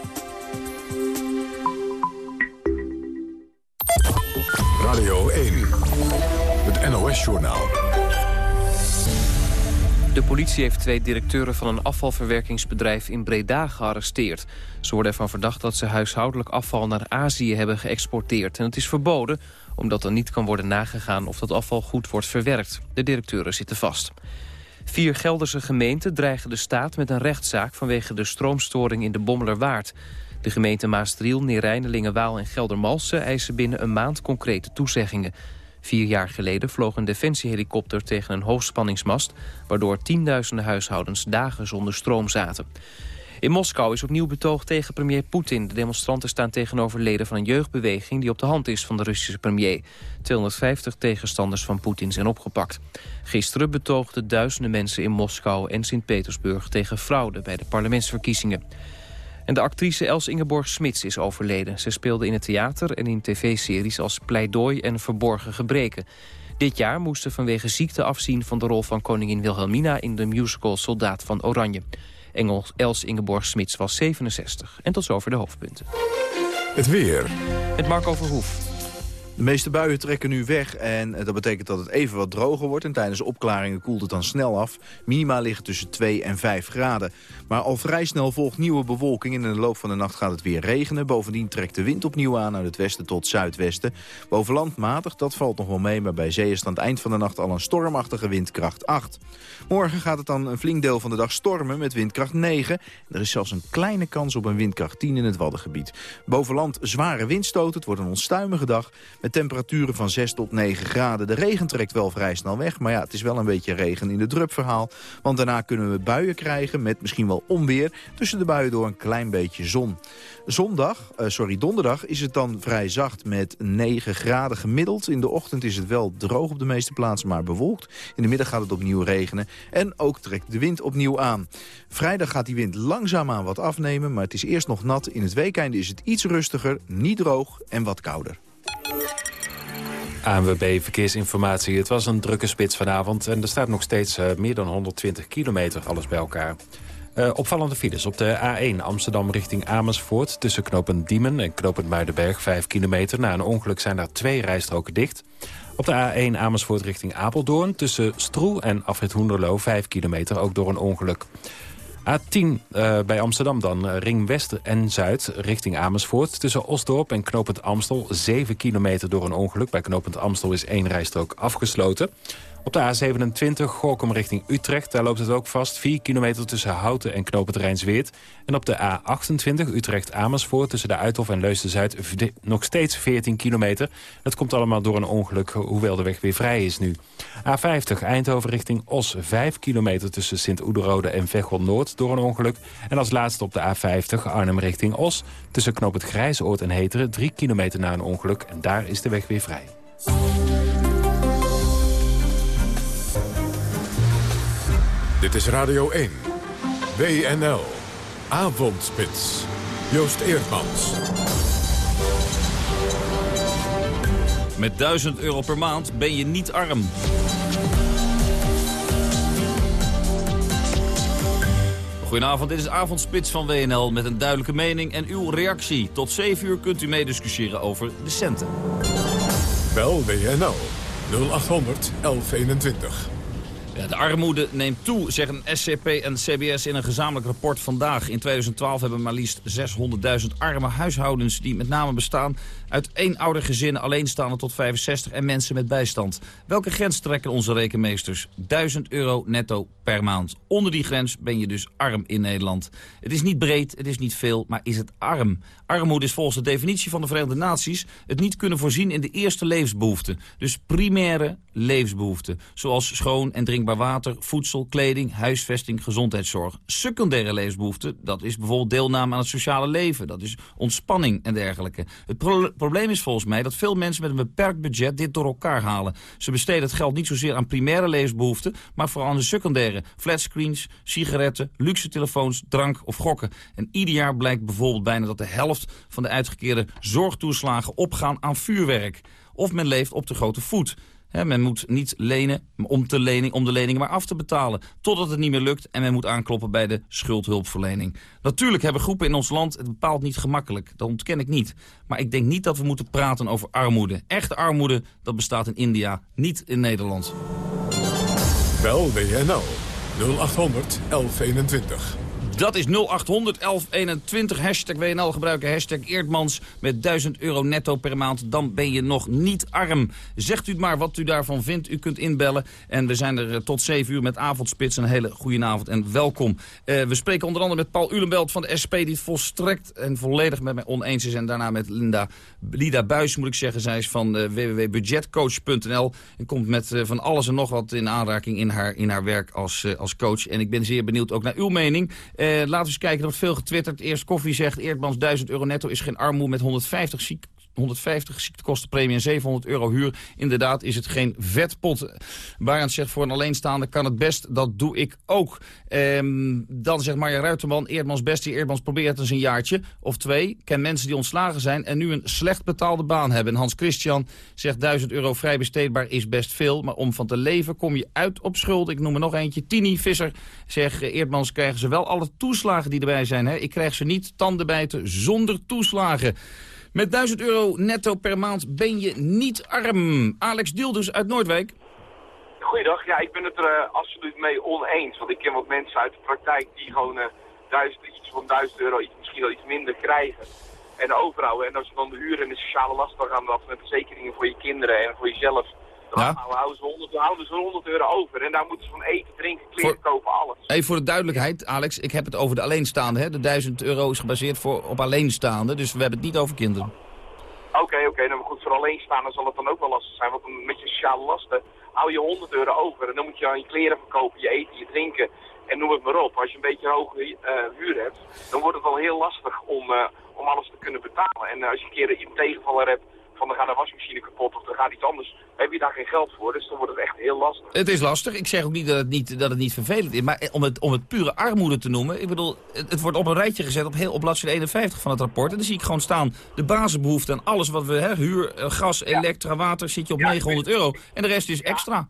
Radio 1, het NOS-journaal. De politie heeft twee directeuren van een afvalverwerkingsbedrijf in Breda gearresteerd. Ze worden ervan verdacht dat ze huishoudelijk afval naar Azië hebben geëxporteerd. En het is verboden, omdat er niet kan worden nagegaan of dat afval goed wordt verwerkt. De directeuren zitten vast. Vier Gelderse gemeenten dreigen de staat met een rechtszaak vanwege de stroomstoring in de Bommelerwaard. De gemeenten Maastriel, Neerijnen, Waal en Geldermalsen eisen binnen een maand concrete toezeggingen. Vier jaar geleden vloog een defensiehelikopter tegen een hoogspanningsmast... waardoor tienduizenden huishoudens dagen zonder stroom zaten. In Moskou is opnieuw betoogd tegen premier Poetin. De demonstranten staan tegenover leden van een jeugdbeweging... die op de hand is van de Russische premier. 250 tegenstanders van Poetin zijn opgepakt. Gisteren betoogden duizenden mensen in Moskou en Sint-Petersburg... tegen fraude bij de parlementsverkiezingen. En de actrice Els Ingeborg Smits is overleden. Ze speelde in het theater en in tv-series als Pleidooi en Verborgen Gebreken. Dit jaar moest ze vanwege ziekte afzien van de rol van koningin Wilhelmina... in de musical Soldaat van Oranje. Engels Els Ingeborg Smits was 67. En tot zover de hoofdpunten. Het weer. Met Marco Verhoef. De meeste buien trekken nu weg en dat betekent dat het even wat droger wordt. En tijdens opklaringen koelt het dan snel af. Minima liggen tussen 2 en 5 graden. Maar al vrij snel volgt nieuwe bewolking. En in de loop van de nacht gaat het weer regenen. Bovendien trekt de wind opnieuw aan uit het westen tot zuidwesten. Boven land matig, dat valt nog wel mee. Maar bij zee is het aan het eind van de nacht al een stormachtige windkracht 8. Morgen gaat het dan een flink deel van de dag stormen met windkracht 9. Er is zelfs een kleine kans op een windkracht 10 in het Waddengebied. Boven land zware windstoten. Het wordt een onstuimige dag met temperaturen van 6 tot 9 graden. De regen trekt wel vrij snel weg, maar ja, het is wel een beetje regen in de drupverhaal. Want daarna kunnen we buien krijgen met misschien wel onweer. Tussen de buien door een klein beetje zon. Zondag, uh, sorry, donderdag is het dan vrij zacht met 9 graden gemiddeld. In de ochtend is het wel droog op de meeste plaatsen, maar bewolkt. In de middag gaat het opnieuw regenen en ook trekt de wind opnieuw aan. Vrijdag gaat die wind langzaamaan wat afnemen, maar het is eerst nog nat. In het weekende is het iets rustiger, niet droog en wat kouder. ANWB Verkeersinformatie. Het was een drukke spits vanavond en er staat nog steeds uh, meer dan 120 kilometer alles bij elkaar. Uh, opvallende files op de A1 Amsterdam richting Amersfoort... tussen knooppunt Diemen en knooppunt Muidenberg, 5 kilometer. Na een ongeluk zijn daar twee rijstroken dicht. Op de A1 Amersfoort richting Apeldoorn tussen Stroe en Afrit Hoenderloo... 5 kilometer, ook door een ongeluk. A10 uh, bij Amsterdam dan, uh, ring west en zuid richting Amersfoort. Tussen Osdorp en knooppunt Amstel 7 kilometer door een ongeluk. Bij knooppunt Amstel is één rijstrook afgesloten. Op de A27 Gorkum richting Utrecht, daar loopt het ook vast. 4 kilometer tussen Houten en Knoop het. En op de A28 Utrecht-Amersfoort tussen de Uithof en Leusden-Zuid... nog steeds 14 kilometer. Dat komt allemaal door een ongeluk, hoewel de weg weer vrij is nu. A50 Eindhoven richting Os, 5 kilometer tussen Sint-Oederode en Veghel-Noord... door een ongeluk. En als laatste op de A50 Arnhem richting Os... tussen Knoop het Grijsoord en Heteren, 3 kilometer na een ongeluk. En daar is de weg weer vrij. Dit is Radio 1. WNL. Avondspits. Joost Eerdmans. Met 1000 euro per maand ben je niet arm. Goedenavond, dit is Avondspits van WNL met een duidelijke mening en uw reactie. Tot 7 uur kunt u meediscussiëren over de centen. Bel WNL 0800 1121. Ja, de armoede neemt toe, zeggen SCP en CBS in een gezamenlijk rapport vandaag. In 2012 hebben maar liefst 600.000 arme huishoudens... die met name bestaan uit eenoudergezinnen, alleenstaande tot 65... en mensen met bijstand. Welke grens trekken onze rekenmeesters? 1000 euro netto per maand. Onder die grens ben je dus arm in Nederland. Het is niet breed, het is niet veel, maar is het arm? Armoede is volgens de definitie van de Verenigde Naties... het niet kunnen voorzien in de eerste levensbehoeften. Dus primaire levensbehoeften. Zoals schoon en drinkbaar water, voedsel, kleding, huisvesting, gezondheidszorg. Secundaire levensbehoeften, dat is bijvoorbeeld deelname aan het sociale leven. Dat is ontspanning en dergelijke. Het probleem is volgens mij dat veel mensen met een beperkt budget dit door elkaar halen. Ze besteden het geld niet zozeer aan primaire levensbehoeften... maar vooral aan de secundaire. Flatscreens, sigaretten, luxe telefoons, drank of gokken. En ieder jaar blijkt bijvoorbeeld bijna dat de helft van de uitgekeerde zorgtoeslagen opgaan aan vuurwerk. Of men leeft op de grote voet. Men moet niet lenen om, te lening, om de lening maar af te betalen. Totdat het niet meer lukt en men moet aankloppen bij de schuldhulpverlening. Natuurlijk hebben groepen in ons land het bepaald niet gemakkelijk. Dat ontken ik niet. Maar ik denk niet dat we moeten praten over armoede. Echte armoede, dat bestaat in India, niet in Nederland. Bel WNL 0800 1121. Dat is 0800 1121. Hashtag WNL gebruiken. Hashtag Eerdmans met 1000 euro netto per maand. Dan ben je nog niet arm. Zegt u maar wat u daarvan vindt. U kunt inbellen. En we zijn er eh, tot 7 uur met avondspits. Een hele goede avond en welkom. Uh, we spreken onder andere met Paul Ulenbelt van de SP... die het volstrekt en volledig met mij oneens is. En daarna met Linda, Lida Buis moet ik zeggen. Zij is van uh, www.budgetcoach.nl. En komt met van alles en nog wat in aanraking in haar, in haar werk als, als coach. En ik ben zeer benieuwd ook naar uw mening. Laten we eens kijken, er wordt veel getwitterd. Eerst Koffie zegt, Eerdmans 1000 euro netto is geen armoede met 150 ziek 150 ziektekostenpremie en 700 euro huur. Inderdaad is het geen vetpot. Barend zegt voor een alleenstaande kan het best, dat doe ik ook. Ehm, dan zegt Marja Ruiterman, Eerdmans bestie, Eerdmans probeert eens een jaartje of twee. Ken mensen die ontslagen zijn en nu een slecht betaalde baan hebben. En Hans Christian zegt 1000 euro vrij besteedbaar is best veel. Maar om van te leven kom je uit op schuld. Ik noem er nog eentje. Tini Visser zegt, Eerdmans krijgen ze wel alle toeslagen die erbij zijn. Hè? Ik krijg ze niet tanden bijten zonder toeslagen. Met 1000 euro netto per maand ben je niet arm. Alex Dilders uit Noordwijk. Goeiedag, ja, ik ben het er uh, absoluut mee oneens. Want ik ken wat mensen uit de praktijk die gewoon uh, duizend, iets van 1000 euro, iets, misschien wel iets minder krijgen. En overhouden. En als je dan de huur en de sociale lasten gaan met verzekeringen voor je kinderen en voor jezelf dan ja. houden, ze 100, houden ze 100 euro over. En daar moeten ze van eten, drinken, kleren kopen, alles. Even voor de duidelijkheid, Alex. Ik heb het over de alleenstaande. Hè? De 1000 euro is gebaseerd voor, op alleenstaande. Dus we hebben het niet over kinderen. Oké, oké. Okay, nou, goed, voor alleenstaande zal het dan ook wel lastig zijn. Want met je sociale lasten hou je 100 euro over. En dan moet je aan je kleren verkopen, je eten, je drinken. En noem het maar op. Als je een beetje een hoge uh, huur hebt, dan wordt het wel heel lastig om, uh, om alles te kunnen betalen. En uh, als je een keer een tegenvaller hebt van dan gaat de wasmachine kapot of er gaat iets anders, heb je daar geen geld voor. Dus dan wordt het echt heel lastig. Het is lastig. Ik zeg ook niet dat het niet, dat het niet vervelend is. Maar om het, om het pure armoede te noemen, ik bedoel, het, het wordt op een rijtje gezet op, heel, op bladzijde 51 van het rapport. En dan zie ik gewoon staan, de basisbehoeften en alles wat we, hè, huur, eh, gas, elektra, water, zit je op 900 euro. En de rest is extra.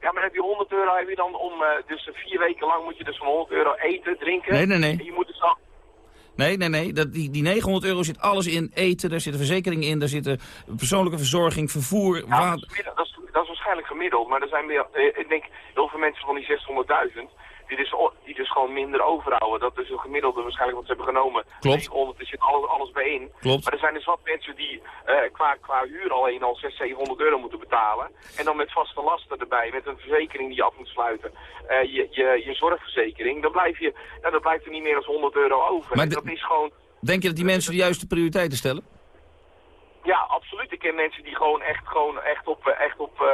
Ja, maar heb je 100 euro, heb je dan om, uh, dus vier weken lang moet je dus van 100 euro eten, drinken. Nee, nee, nee. En je moet dus al, Nee, nee, nee. Dat, die, die 900 euro zit alles in eten, daar zitten verzekeringen in, daar zitten persoonlijke verzorging, vervoer, ja, water. Dat is, dat is waarschijnlijk gemiddeld, maar er zijn meer, ik denk heel veel mensen van die 600.000 die dus, die dus gewoon minder overhouden. Dat is een gemiddelde waarschijnlijk wat ze hebben genomen. Klopt. 900, er zit alles, alles bij in. Klopt. Maar er zijn dus wat mensen die uh, qua, qua huur alleen al 600, 700 euro moeten betalen. En dan met vaste lasten erbij, met een verzekering die je af moet sluiten. Uh, je, je, je zorgverzekering, dan, blijf je, nou, dan blijft er niet meer dan 100 euro over. Maar dat is gewoon... Denk je dat die mensen de juiste prioriteiten stellen? Ja, absoluut. Ik ken mensen die gewoon echt, gewoon echt op, echt op, uh,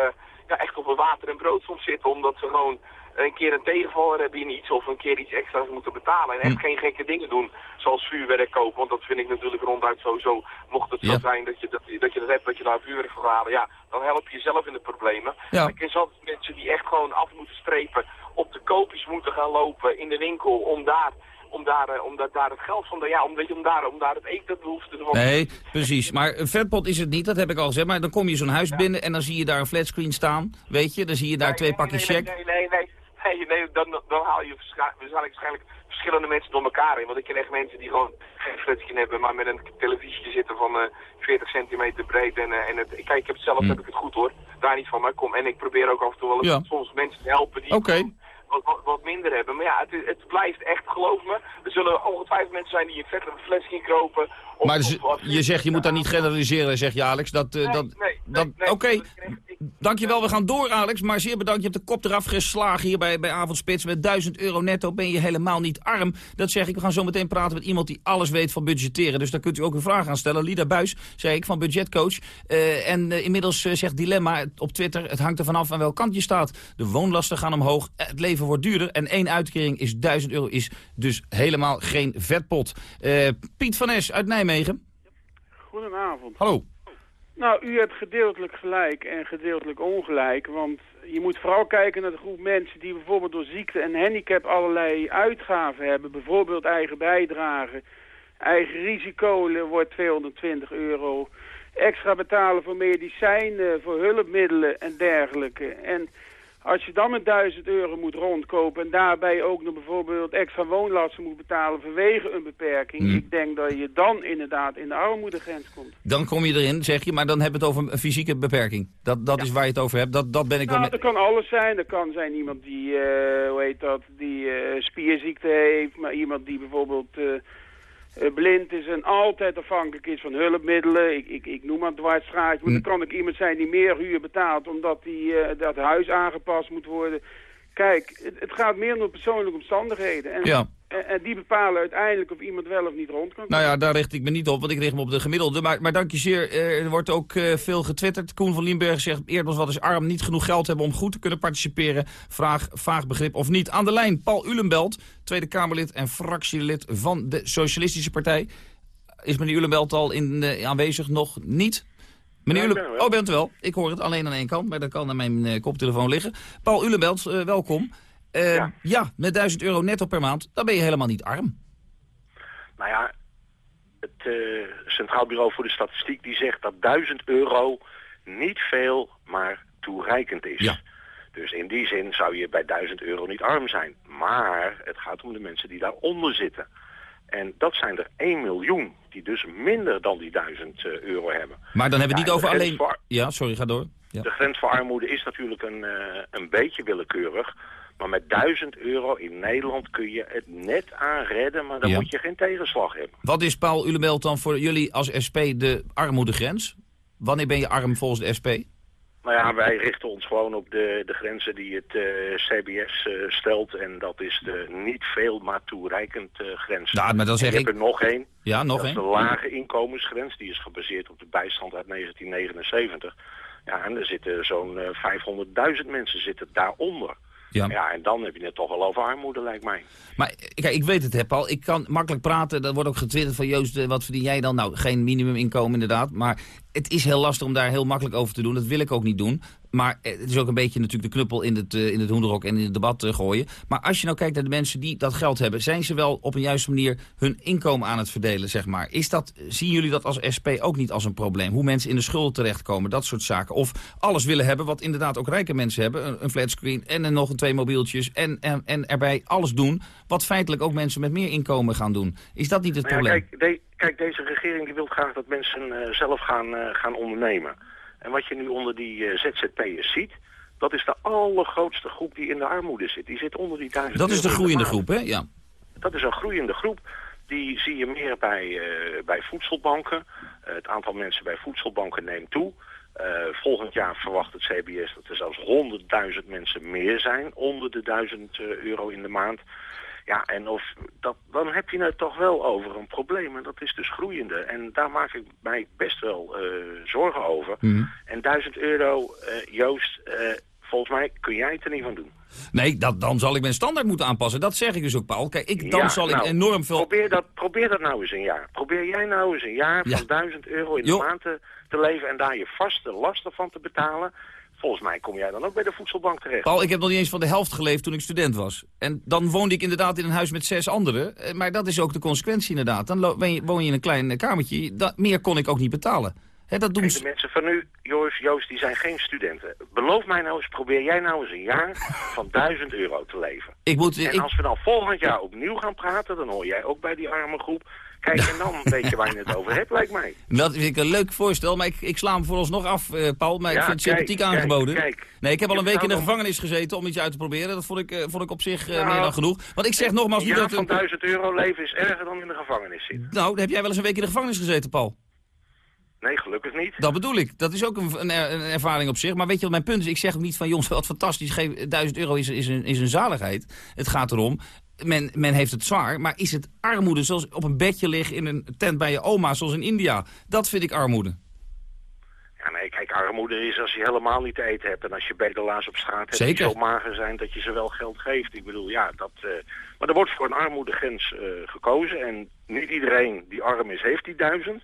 ja, echt op een water en brood soms zitten, omdat ze gewoon een keer een tegenvaller hebben in iets of een keer iets extra's moeten betalen. En echt hm. geen gekke dingen doen, zoals vuurwerk kopen. Want dat vind ik natuurlijk ronduit sowieso. Mocht het zo zijn dat je dat, dat je dat hebt, dat je daar vuurwerk voor halen, ja, dan help je jezelf in de problemen. Ja. Ik ken mensen die echt gewoon af moeten strepen, op de koopjes moeten gaan lopen in de winkel om daar om daar, uh, om daar het geld van, ja, om, weet je, om, daar, om daar het etenbehoefte van... Nee, precies. Maar een vetpot is het niet, dat heb ik al gezegd. Maar dan kom je zo'n huis ja. binnen en dan zie je daar een flatscreen staan, weet je. Dan zie je daar nee, twee nee, pakjes nee, check. Nee, nee, nee. Nee, nee dan, dan haal je waarschijnlijk, waarschijnlijk verschillende mensen door elkaar in. Want ik ken echt mensen die gewoon geen flatscreen hebben, maar met een televisie zitten van uh, 40 centimeter breed. En, uh, en het, kijk, ik heb het zelf, Hm. heb ik het goed hoor. daar niet van. Maar kom, en ik probeer ook af en toe wel eens Ja. soms mensen te helpen die wat, wat, wat minder hebben. Maar ja, het, het blijft echt, geloof me. Er zullen ongetwijfeld mensen zijn die een vettere fles gaan kropen. Of, Maar dus, of je zegt, je moet daar niet generaliseren, zeg je Alex. Dat, eh, dat, dat, Oké, dankjewel. We gaan door, Alex. Maar zeer bedankt. Je hebt de kop eraf geslagen hier bij, bij Avondspits. Met 1000 euro netto ben je helemaal niet arm. Dat zeg ik. We gaan zo meteen praten met iemand die alles weet van budgetteren. Dus daar kunt u ook een vraag aan stellen. Lida Buis, zei ik, van Budgetcoach. Eh, en eh, inmiddels eh, zegt Dilemma op Twitter... het hangt er vanaf aan welk kant je staat. De woonlasten gaan omhoog. Het leven wordt duurder. En één uitkering is 1000 euro. Is dus helemaal geen vetpot. Piet van Es uit Nijmegen. Goedenavond. Hallo. Nou, u hebt gedeeltelijk gelijk en gedeeltelijk ongelijk. Want je moet vooral kijken naar de groep mensen die bijvoorbeeld door ziekte en handicap allerlei uitgaven hebben. Bijvoorbeeld eigen bijdrage, eigen risico wordt 220 euro. Extra betalen voor medicijnen, voor hulpmiddelen en dergelijke. En als je dan met 1000 euro moet rondkopen en daarbij ook nog bijvoorbeeld extra woonlasten moet betalen vanwege een beperking. Hmm. Ik denk dat je dan inderdaad in de armoedegrens komt. Dan kom je erin, zeg je, maar dan hebben we het over een fysieke beperking. Dat, dat is waar je het over hebt. Dat, dat ben ik wel Nou, met... dat kan alles zijn. Dat kan zijn iemand die, eh, hoe heet dat, die eh, spierziekte heeft, maar iemand die bijvoorbeeld eh, blind is en altijd afhankelijk is van hulpmiddelen. Ik, ik, ik noem maar dwarsstraatje. Maar Hm. dan kan ook iemand zijn die meer huur betaalt omdat die, eh, dat huis aangepast moet worden. Kijk, het, het gaat meer om persoonlijke omstandigheden. En, Ja. En, en die bepalen uiteindelijk of iemand wel of niet rond kan Nou ja, daar richt ik me niet op, want ik richt me op de gemiddelde. Maar, maar dank je zeer. Eh, er wordt ook eh, veel getwitterd. Koen van Lienberg zegt, Eerdmans wat is arm, niet genoeg geld hebben om goed te kunnen participeren. Vraag, vaag begrip of niet. Aan de lijn, Paul Ulenbelt, Tweede Kamerlid en fractielid van de Socialistische Partij. Is meneer Ulenbelt al in, eh, aanwezig? Nog niet? Meneer Ja, ben er. Oh, bent u wel. Ik hoor het alleen aan één kant, maar dat kan aan mijn eh, koptelefoon liggen. Paul Ulenbelt, eh, welkom. Eh, ja. met 1000 euro netto per maand, dan ben je helemaal niet arm. Nou ja, het eh, Centraal Bureau voor de Statistiek die zegt dat 1000 euro niet veel, maar toereikend is. Dus in die zin zou je bij 1000 euro niet arm zijn. Maar het gaat om de mensen die daaronder zitten. En dat zijn er 1 miljoen die dus minder dan die 1000 eh, euro hebben. Maar dan hebben we het Ja, niet over alleen... voor- Ja, sorry, ga door. Ja. De grens voor armoede is natuurlijk een, eh, een beetje willekeurig. Maar met 1000 euro in Nederland kun je het net aan redden, maar dan Ja. moet je geen tegenslag hebben. Wat is Paul Ulenbelt dan voor jullie als SP de armoedegrens? Wanneer ben je arm volgens de SP? Nou ja, wij richten ons gewoon op de, de grenzen die het eh, CBS eh, stelt. En dat is de niet veel, maar toereikend eh, grens. Ja, maar dan zeg ik- hebt er nog één. Ja, nog dat is één. de lage inkomensgrens. Die is gebaseerd op de bijstand uit 1979. Ja, en er zitten zo'n eh, 500.000 mensen zitten daaronder. Ja. en dan heb je het toch wel over armoede, lijkt mij. Maar kijk, ik weet het, hè, Paul. Ik kan makkelijk praten. Dat wordt ook getwitterd van Joost, eh, wat verdien jij dan? Nou, geen minimuminkomen inderdaad. Maar het is heel lastig om daar heel makkelijk over te doen. Dat wil ik ook niet doen. Maar eh, het is ook een beetje natuurlijk de knuppel in het, eh, in het hoenderhok en in het debat eh, gooien. Maar als je nou kijkt naar de mensen die dat geld hebben... zijn ze wel op een juiste manier hun inkomen aan het verdelen, zeg maar. Is dat, zien jullie dat als SP ook niet als een probleem? Hoe mensen in de schulden terechtkomen, dat soort zaken. Of alles willen hebben, wat inderdaad ook rijke mensen hebben. Een, een flatscreen en een, nog een twee mobieltjes. En, en, en erbij alles doen, wat feitelijk ook mensen met meer inkomen gaan doen. Is dat niet het ja, probleem? kijk, de- kijk, deze regering die wil graag dat mensen zelf gaan, gaan ondernemen. En wat je nu onder die eh, ZZP'ers ziet, dat is de allergrootste groep die in de armoede zit. Die zit onder die duizend Dat is de groeiende groep, hè? Ja. Dat is een groeiende groep. Die zie je meer bij, eh, bij voedselbanken. Eh, het aantal mensen bij voedselbanken neemt toe. Volgend jaar verwacht het CBS dat er zelfs 100.000 mensen meer zijn onder de 1000 eh, euro in de maand. Ja, en of dat, dan heb je het toch wel over een probleem. En dat is dus groeiende. En daar maak ik mij best wel eh, zorgen over. Mhm. En 1000 euro, eh, Joost, eh, volgens mij kun jij het er niet van doen. Nee, dat, dan zal ik mijn standaard moeten aanpassen. Dat zeg ik dus ook, Paul. Kijk, ik, dan Ja, zal ik nou, enorm veel... Probeer dat, probeer dat nou eens een jaar. Probeer jij nou eens een jaar Ja. van 1000 euro in Jo. de maand te, te leven en daar je vaste lasten van te betalen. Volgens mij kom jij dan ook bij de voedselbank terecht. Paul, ik heb nog niet eens van de helft geleefd toen ik student was. En dan woonde ik inderdaad in een huis met zes anderen. Eh, Maar dat is ook de consequentie inderdaad. Dan woon je in een klein eh, kamertje. Da- meer kon ik ook niet betalen. Hè, dat doen Kijk, de mensen van nu, Joost, Joost, die zijn geen studenten. Beloof mij nou eens, probeer jij nou eens een jaar van 1000 euro te leven. Ik moet, En ik, als we dan volgend jaar opnieuw gaan praten, dan hoor jij ook bij die arme groep. Kijk, en dan weet je waar je het over hebt, lijkt mij. Dat vind ik een leuk voorstel, maar ik, ik sla hem vooralsnog af, eh, Paul. Maar ik Ja, vind het sympathiek kijk, aangeboden. kijk. Nee, ik heb al een week in de nog- gevangenis gezeten om iets uit te proberen. Dat vond ik, eh, vond ik op zich eh, Nou, meer dan genoeg. Want ik zeg nogmaals dat... van 1000 euro leven is erger dan in de gevangenis zitten. Nou, heb jij wel eens een week in de gevangenis gezeten, Paul? Nee, gelukkig niet. Dat bedoel ik. Dat is ook een, een, er- een ervaring op zich. Maar weet je wat mijn punt is? Ik zeg ook niet van, jongens, wat fantastisch. Geef, 1000 euro is, is, een, is een zaligheid. Het gaat erom, men, men heeft het zwaar. Maar is het armoede zoals op een bedje liggen in een tent bij je oma, zoals in India? Dat vind ik armoede. Ja, nee, kijk, armoede is als je helemaal niet te eten hebt. En als je bedelaars op straat hebt Zeker. die zo mager zijn dat je ze wel geld geeft. Ik bedoel, ja, dat... eh, maar er wordt voor een armoedegrens eh, gekozen. En niet iedereen die arm is, heeft die duizend.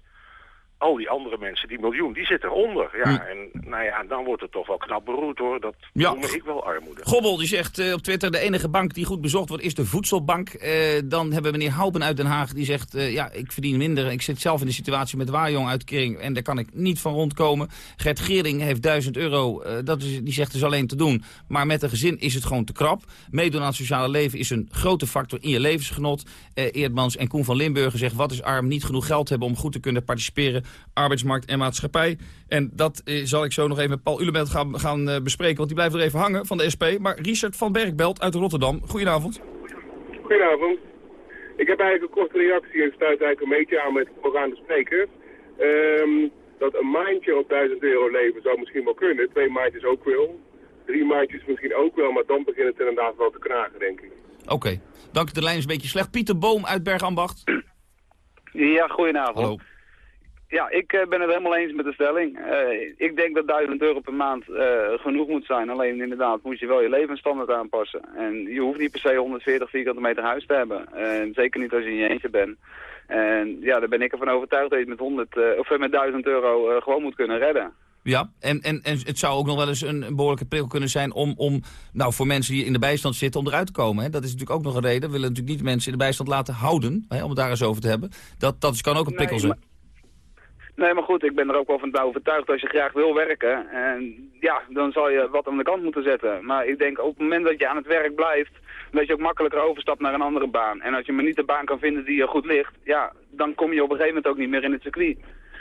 Al die andere mensen, die miljoen, die zitten eronder. Ja, en nou ja, dan wordt het toch wel knap beroerd hoor. Dat Ja. noem ik wel armoede. Gobbel die zegt eh, op Twitter... de enige bank die goed bezocht wordt is de voedselbank. Eh, dan hebben we meneer Houben uit Den Haag die zegt... eh, ja, ik verdien minder. Ik zit zelf in de situatie met waarjong uitkering... en daar kan ik niet van rondkomen. Gert Geering heeft 1000 euro. dat is, die zegt dus alleen te doen. Maar met een gezin is het gewoon te krap. Meedoen aan het sociale leven is een grote factor in je levensgenot. Eerdmans en Koen van Limburgen zegt... wat is arm? Niet genoeg geld hebben om goed te kunnen participeren. Arbeidsmarkt en maatschappij. En dat eh, zal ik zo nog even met Paul Ulemelt gaan, gaan eh, bespreken... want die blijft er even hangen van de SP. Maar Richard van Berg belt uit Rotterdam. Goedenavond. Goedenavond. Ik heb eigenlijk een korte reactie en sluit eigenlijk een beetje aan met de voorgaande spreker. Ehm, dat een maandje op 1000 euro leven zou misschien wel kunnen. Twee maandjes ook wel. Drie maandjes misschien ook wel, maar dan begint het inderdaad wel te knagen, denk ik. Oké, dank. De lijn is een beetje slecht. Pieter Boom uit Bergambacht. Ja, goedenavond. Hallo. Ja, ik eh, ben het helemaal eens met de stelling. Eh, ik denk dat 1000 euro per maand eh, genoeg moet zijn. Alleen inderdaad moet je wel je levensstandaard aanpassen. En je hoeft niet per se 140 vierkante meter huis te hebben. En zeker niet als je in je eentje bent. En ja, daar ben ik ervan overtuigd dat je het met, 100, eh, of met 1000 euro gewoon moet kunnen redden. Ja, en, en, en het zou ook nog wel eens een, een behoorlijke prikkel kunnen zijn om, om, nou, voor mensen die in de bijstand zitten, om eruit te komen. Hè? Dat is natuurlijk ook nog een reden. We willen natuurlijk niet mensen in de bijstand laten houden, hè, om het daar eens over te hebben. Dat, dat kan ook een prikkel Nee, zijn. Nee, maar goed, ik ben er ook wel van overtuigd als je graag wil werken. En ja, dan zal je wat aan de kant moeten zetten. Maar ik denk op het moment dat je aan het werk blijft, dat je ook makkelijker overstapt naar een andere baan. En als je maar niet de baan kan vinden die je goed ligt, ja, dan kom je op een gegeven moment ook niet meer in het circuit.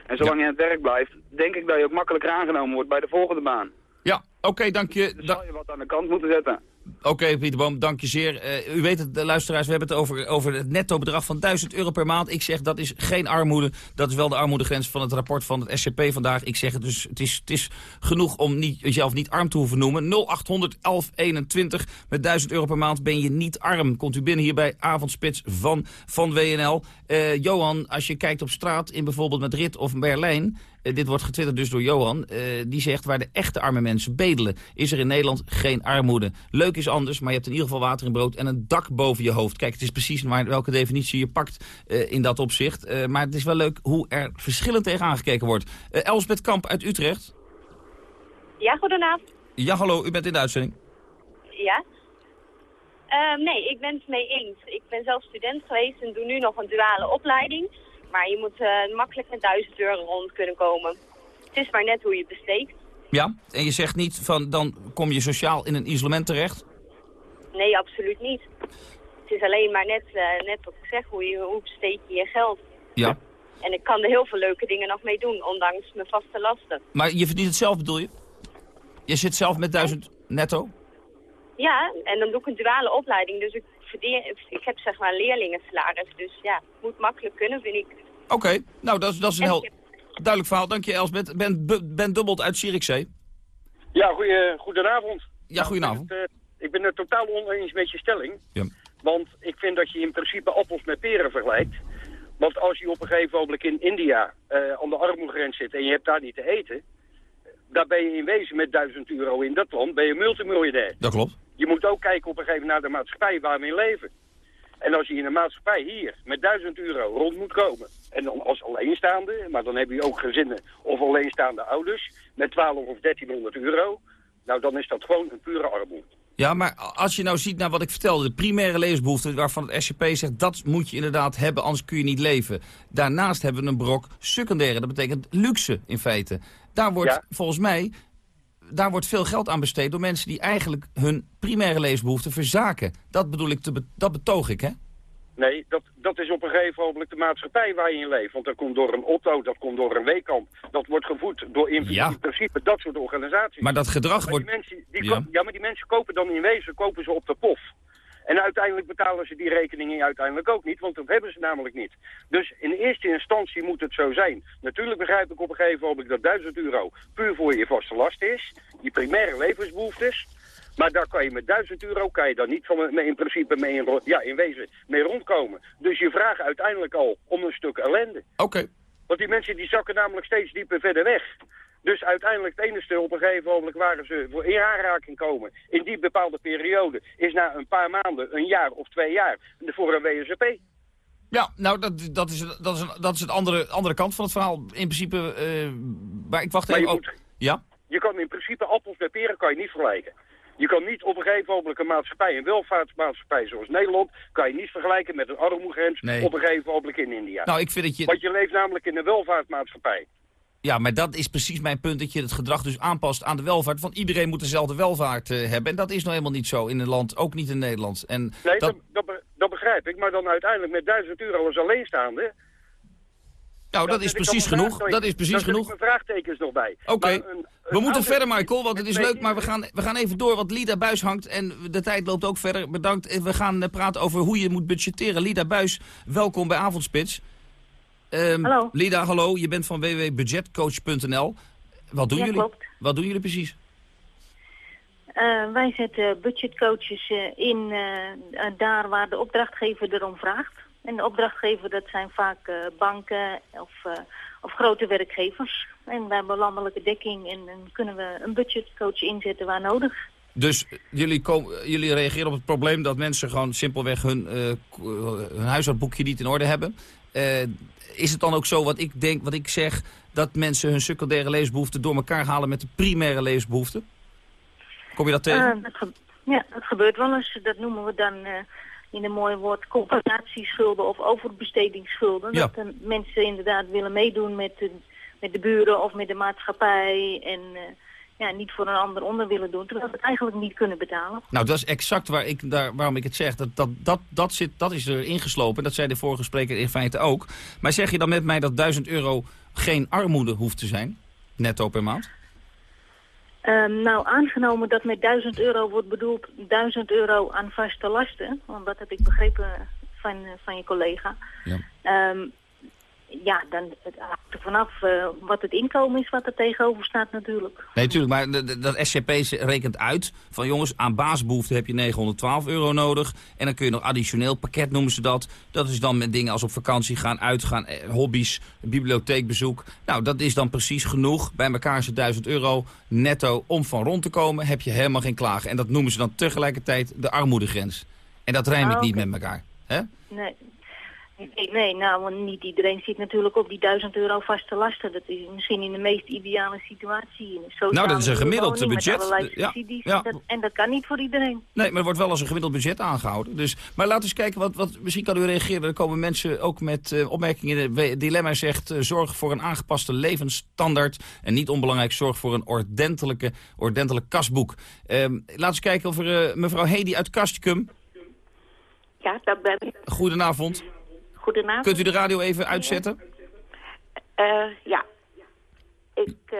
En zolang je aan het werk blijft, denk ik dat je ook makkelijker aangenomen wordt bij de volgende baan. Ja, oké, dank je. Dan zal je wat aan de kant moeten zetten. Oké, Pieter Boom, dank je zeer. Eh, u weet het, de luisteraars, we hebben het over, over het netto bedrag van 1000 euro per maand. Ik zeg, dat is geen armoede. Dat is wel de armoedegrens van het rapport van het SCP vandaag. Ik zeg het dus, het is, het is genoeg om niet, jezelf niet arm te hoeven noemen. 0800 1121 met 1000 euro per maand ben je niet arm. Komt u binnen hier bij Avondspits van, van WNL. Eh, Johan, als je kijkt op straat in bijvoorbeeld Madrid of Berlijn... Eh, dit wordt getwitterd dus door Johan. eh, die zegt waar de echte arme mensen bedelen. Is er in Nederland geen armoede. Leuk is anders, maar je hebt in ieder geval water in brood en een dak boven je hoofd. Kijk, het is precies maar welke definitie je pakt eh, in dat opzicht. Maar het is wel leuk hoe er verschillend tegen aangekeken wordt. Elsbeth Kamp uit Utrecht. Ja, goedenavond. Ja, hallo, u bent in de uitzending. Ja. Ehm, nee, ik ben het mee eens. Ik ben zelf student geweest en doe nu nog een duale opleiding. Maar je moet eh, makkelijk met 1000 euro rond kunnen komen. Het is maar net hoe je het besteedt. Ja, en je zegt niet van dan kom je sociaal in een isolement terecht? Nee, absoluut niet. Het is alleen maar net, eh, net wat ik zeg, hoe, je, hoe besteed je je geld. Ja. En ik kan er heel veel leuke dingen nog mee doen, ondanks mijn vaste lasten. Maar je verdient het zelf bedoel je? Je zit zelf met 1000 netto? Ja, en dan doe ik een duale opleiding, dus ik, verdien, ik heb zeg maar leerlingensalaris. Dus ja, het moet makkelijk kunnen, vind ik. Oké, nou dat is, dat is een En heel duidelijk verhaal. Dank je Elsbeth. Ben, ben Dubbelt uit Zierikzee. Ja, goeie, goedenavond. Ja, goedenavond. Ik ben, het, eh, ik ben het totaal oneens met je stelling. Ja. Want ik vind dat je in principe appels met peren vergelijkt. Want als je op een gegeven moment in India eh, aan de armoegrens zit en je hebt daar niet te eten... daar ben je in wezen met 1000 euro in dat land ben je multimiljardair. Dat klopt. Je moet ook kijken op een gegeven moment naar de maatschappij waar we in leven. En als je in een maatschappij hier met 1000 euro rond moet komen... en dan als alleenstaande, maar dan heb je ook gezinnen of alleenstaande ouders... met 12 of 1300 euro, nou dan is dat gewoon een pure armoede. Ja, maar als je nou ziet naar wat ik vertelde, de primaire levensbehoeften waarvan het SCP zegt dat moet je inderdaad hebben, anders kun je niet leven. Daarnaast hebben we een brok secundaire, dat betekent luxe in feite. Daar wordt Ja. volgens mij, daar wordt veel geld aan besteed door mensen die eigenlijk hun primaire levensbehoeften verzaken. Dat bedoel ik, te be- dat betoog ik hè? Nee, dat, dat is op een gegeven moment de maatschappij waar je in leeft. Want dat komt door een Otto, dat komt door een Weekamp. Dat wordt gevoed door in, Ja. in principe dat soort organisaties. Maar dat gedrag Maar wordt... die mensen, die ja, maar die mensen kopen dan in wezen kopen ze op de pof. En uiteindelijk betalen ze die rekeningen uiteindelijk ook niet, want dat hebben ze namelijk niet. Dus in eerste instantie moet het zo zijn. Natuurlijk begrijp ik op een gegeven moment dat 1000 euro puur voor je vaste last is. Die primaire levensbehoeftes. Maar daar kan je met 1000 euro kan je dan niet van, in principe mee in, ja, in wezen mee rondkomen. Dus je vraagt uiteindelijk al om een stuk ellende. Oké. Want die mensen die zakken namelijk steeds dieper verder weg. Dus uiteindelijk het enige op een gegeven moment waar ze voor in aanraking komen in die bepaalde periode is na een paar maanden, een jaar of twee jaar voor een WSP. Ja, nou, dat, dat is, dat is, dat is het andere, andere kant van het verhaal. In principe, eh, maar ik wacht Maar even... je op- moet- Ja? Je kan in principe appels met peren kan je niet vergelijken. Je kan niet op een gegeven moment een maatschappij, een welvaartsmaatschappij zoals Nederland, kan je niet vergelijken met een armoegrens Nee. op een gegeven moment in India. Nou, ik vind dat je... Want je leeft namelijk in een welvaartsmaatschappij. Ja, maar dat is precies mijn punt, dat je het gedrag dus aanpast aan de welvaart. Want iedereen moet dezelfde welvaart eh, hebben. En dat is nou helemaal niet zo in een land, ook niet in Nederland. En Nee, dat, dat, dat, be- dat begrijp ik. Maar dan uiteindelijk met 1000 euro als alleenstaande. nou, dat is precies genoeg. Dat is precies ik genoeg. mijn vraagtekens nog bij. Oké, we een moeten verder, Michael, want het is leuk. Maar we gaan, we gaan even door, want Lida Buis hangt en de tijd loopt ook verder. Bedankt. We gaan eh, praten over hoe je moet budgetteren. Lida Buis, welkom bij Avondspits. Ehm, Hallo. Lida, hallo. Je bent van www.budgetcoach.nl. Wat doen Ja, jullie? klopt. Wat doen jullie precies? Eh, wij zetten budgetcoaches eh, in eh, daar waar de opdrachtgever erom vraagt. En de opdrachtgever, dat zijn vaak banken of, of grote werkgevers. En wij hebben landelijke dekking en dan kunnen we een budgetcoach inzetten waar nodig. Dus jullie, komen, jullie reageren op het probleem dat mensen gewoon simpelweg hun, hun huishoudboekje niet in orde hebben. Eh, is het dan ook zo wat ik denk, wat ik zeg, dat mensen hun secundaire levensbehoeften door elkaar halen met de primaire levensbehoeften? Kom je dat tegen? Eh, dat ge- ja, dat gebeurt wel eens. Dat noemen we dan eh, in een mooi woord compensatieschulden of overbestedingsschulden. Ja. Dat de mensen inderdaad willen meedoen met de, met de buren of met de maatschappij en eh, ja, niet voor een ander onder willen doen, terwijl ze het eigenlijk niet kunnen betalen. Nou, dat is exact waar ik, daar, waarom ik het zeg. Dat, dat, dat, dat, zit, dat is er ingeslopen. Dat zei de vorige spreker in feite ook. Maar zeg je dan met mij dat 1000 euro geen armoede hoeft te zijn? Netto per maand? Ehm, nou, aangenomen dat met 1000 euro wordt bedoeld 1000 euro aan vaste lasten, want dat heb ik begrepen van, van je collega. Ja. Ehm, ja, dan het hangt er vanaf eh, wat het inkomen is wat er tegenover staat natuurlijk. Nee, natuurlijk, maar de- de- dat SCP rekent uit van jongens, aan basisbehoeften heb je 912 euro nodig. En dan kun je nog additioneel pakket noemen ze dat. Dat is dan met dingen als op vakantie gaan, uitgaan, eh, hobby's, bibliotheekbezoek. Nou, dat is dan precies genoeg. Bij elkaar is het 1000 euro netto om van rond te komen. Heb je helemaal geen klagen. En dat noemen ze dan tegelijkertijd de armoedegrens. En dat rijm ik Ah, niet met elkaar. hè? Nee. Nee, nee, nou, want niet iedereen zit natuurlijk op die 1000 euro vaste lasten. Dat is misschien in de meest ideale situatie. Nou, dat is een gemiddeld budget. Ja. Dat- en dat kan niet voor iedereen. Nee, maar er wordt wel als een gemiddeld budget aangehouden. Dus, maar laten we eens kijken, wat, wat, misschien kan u reageren. Er komen mensen ook met eh, opmerkingen. De Dilemma zegt, eh, zorg voor een aangepaste levensstandaard. En niet onbelangrijk, zorg voor een ordentelijke, ordentelijk kasboek. Ehm, laten we eens kijken of er eh, mevrouw Hedy uit Kastikum. Ja, dat ben ik. Goedenavond. Goedenavond. Kunt u de radio even uitzetten? Eh, ja. Ik eh,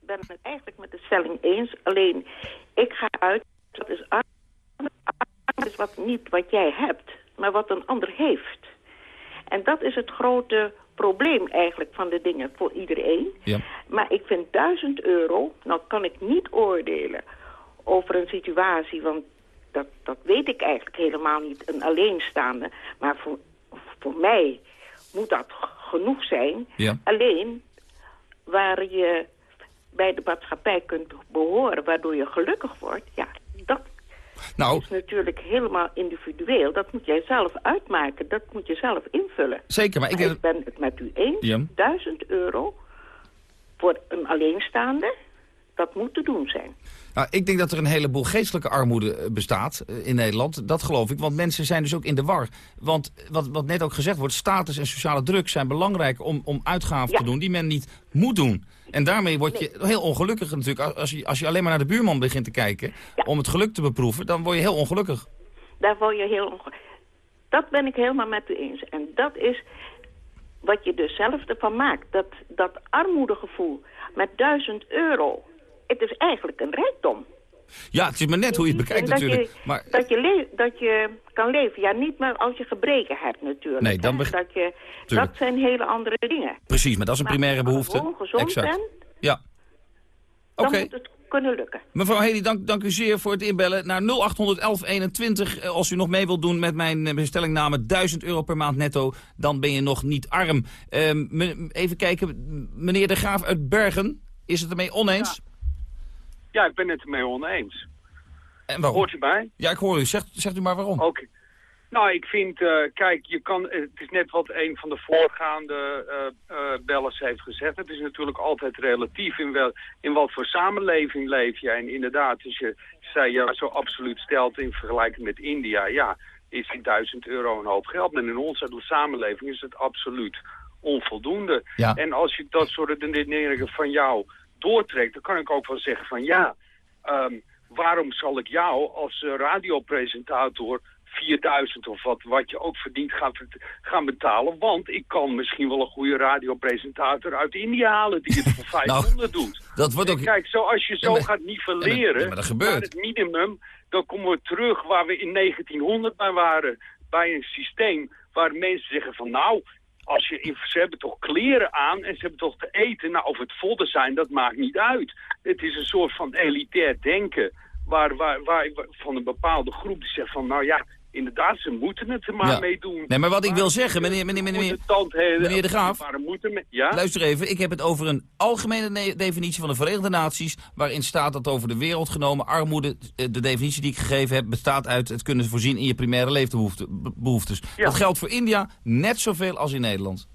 ben het eigenlijk met de stelling eens. Alleen, ik ga uit, dat is arm is wat, niet wat jij hebt, maar wat een ander heeft. En dat is het grote probleem eigenlijk van de dingen voor iedereen. Ja. Maar ik vind 1000 euro, nou kan ik niet oordelen over een situatie, want dat, dat weet ik eigenlijk helemaal niet, een alleenstaande. Maar voor, voor mij moet dat genoeg zijn. Ja. Alleen waar je bij de maatschappij kunt behoren, waardoor je gelukkig wordt, ja, dat Nou, is natuurlijk helemaal individueel. Dat moet jij zelf uitmaken, dat moet je zelf invullen. zeker, maar ik Maar ik ben het met u eens. Ja. 1000 euro voor een alleenstaande, dat moet te doen zijn. Nou, ik denk dat er een heleboel geestelijke armoede eh, bestaat eh, in Nederland. Dat geloof ik, want mensen zijn dus ook in de war. Want wat, wat net ook gezegd wordt, status en sociale druk zijn belangrijk om, om uitgaven te doen die men niet moet doen. En daarmee word je heel ongelukkig natuurlijk. Als je, als je alleen maar naar de buurman begint te kijken om het geluk te beproeven, dan word je heel ongelukkig. Daar word je heel onge- Dat ben ik helemaal met u eens. En dat is wat je dus zelf ervan maakt. Dat, dat armoedegevoel met duizend euro. Het is eigenlijk een rijkdom. Ja, het is maar net hoe je het bekijkt dat natuurlijk. Je, maar, dat, je dat je kan leven. Ja, niet meer als je gebreken hebt natuurlijk. Nee, dan dat, je, Tuurlijk. dat zijn hele andere dingen. precies, maar dat is een Maar primaire als je behoefte. gewoon gezond exact. bent, Ja. Oké. dan moet het kunnen lukken. Mevrouw Hedy, dank, dank u zeer voor het inbellen naar 081121. Eh, Als u nog mee wilt doen met mijn eh, bestellingname 1000 euro per maand netto, dan ben je nog niet arm. Ehm, even kijken, meneer De Graaf uit Bergen, is het ermee oneens? Ja, ik ben het ermee oneens. En waarom? Hoort u mij? Ja, ik hoor u. Zegt, zegt u maar waarom. Oké. Nou, ik vind, eh, kijk, je kan, het is net wat een van de voorgaande eh, eh, bellers heeft gezegd. Het is natuurlijk altijd relatief in, wel, in wat voor samenleving leef je. En inderdaad, als je zei, ja, zo absoluut stelt in vergelijking met India, ja, is die 1000 euro een hoop geld. Maar in onze samenleving is het absoluut onvoldoende. Ja. En als je dat soort redeneringen van jou doortrekt, dan kan ik ook wel zeggen van ja, ehm, waarom zal ik jou als eh, radiopresentator 4000 of wat, wat je ook verdient gaan, gaan betalen? Want ik kan misschien wel een goede radiopresentator uit India halen die het voor 500 doet. Nou, Dat wordt ook... Kijk, zo, als je zo Ja, maar- gaat nivelleren ja, maar dat gebeurt. naar het minimum, dan komen we terug waar we in 1900 bij waren. Bij een systeem waar mensen zeggen van nou, als je, ze hebben toch kleren aan en ze hebben toch te eten. Nou, of het vodden zijn, dat maakt niet uit. Het is een soort van elitair denken waar, waar, waar, van een bepaalde groep die zegt van nou ja, inderdaad, ze moeten het er maar Ja. mee doen. Nee, maar wat ik wil zeggen, meneer, meneer, meneer, meneer, meneer De Graaf... Moeten ja? Luister even, ik heb het over een algemene ne- definitie van de Verenigde Naties... waarin staat dat over de wereld genomen armoede... eh, de definitie die ik gegeven heb bestaat uit het kunnen voorzien in je primaire leefbehoeftes. Ja. Dat geldt voor India net zoveel als in Nederland.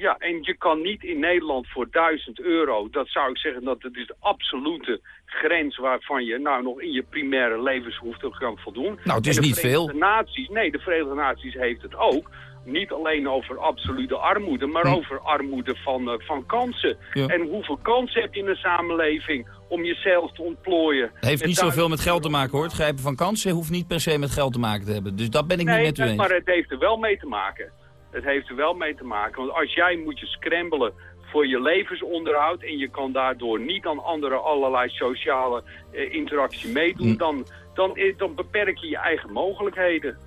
Ja, en je kan niet in Nederland voor 1000 euro, dat zou ik zeggen, dat het is de absolute grens waarvan je nou nog in je primaire levensbehoeften kan voldoen. Nou, het is niet Verenigde veel. Naties, nee, de Verenigde Naties heeft het ook. Niet alleen over absolute armoede, maar Hm. over armoede van, eh, van kansen. Ja. En hoeveel kansen heb je in een samenleving om jezelf te ontplooien? Het heeft niet zoveel met geld te maken hoor. Het grijpen van kansen hoeft niet per se met geld te maken te hebben. Dus dat ben ik nee, niet met u nee, eens. maar het heeft er wel mee te maken. Het heeft er wel mee te maken. Want als jij moet je scrambelen voor je levensonderhoud... en je kan daardoor niet aan andere allerlei sociale eh, interactie meedoen... Hm. Dan, dan, eh, dan beperk je je eigen mogelijkheden.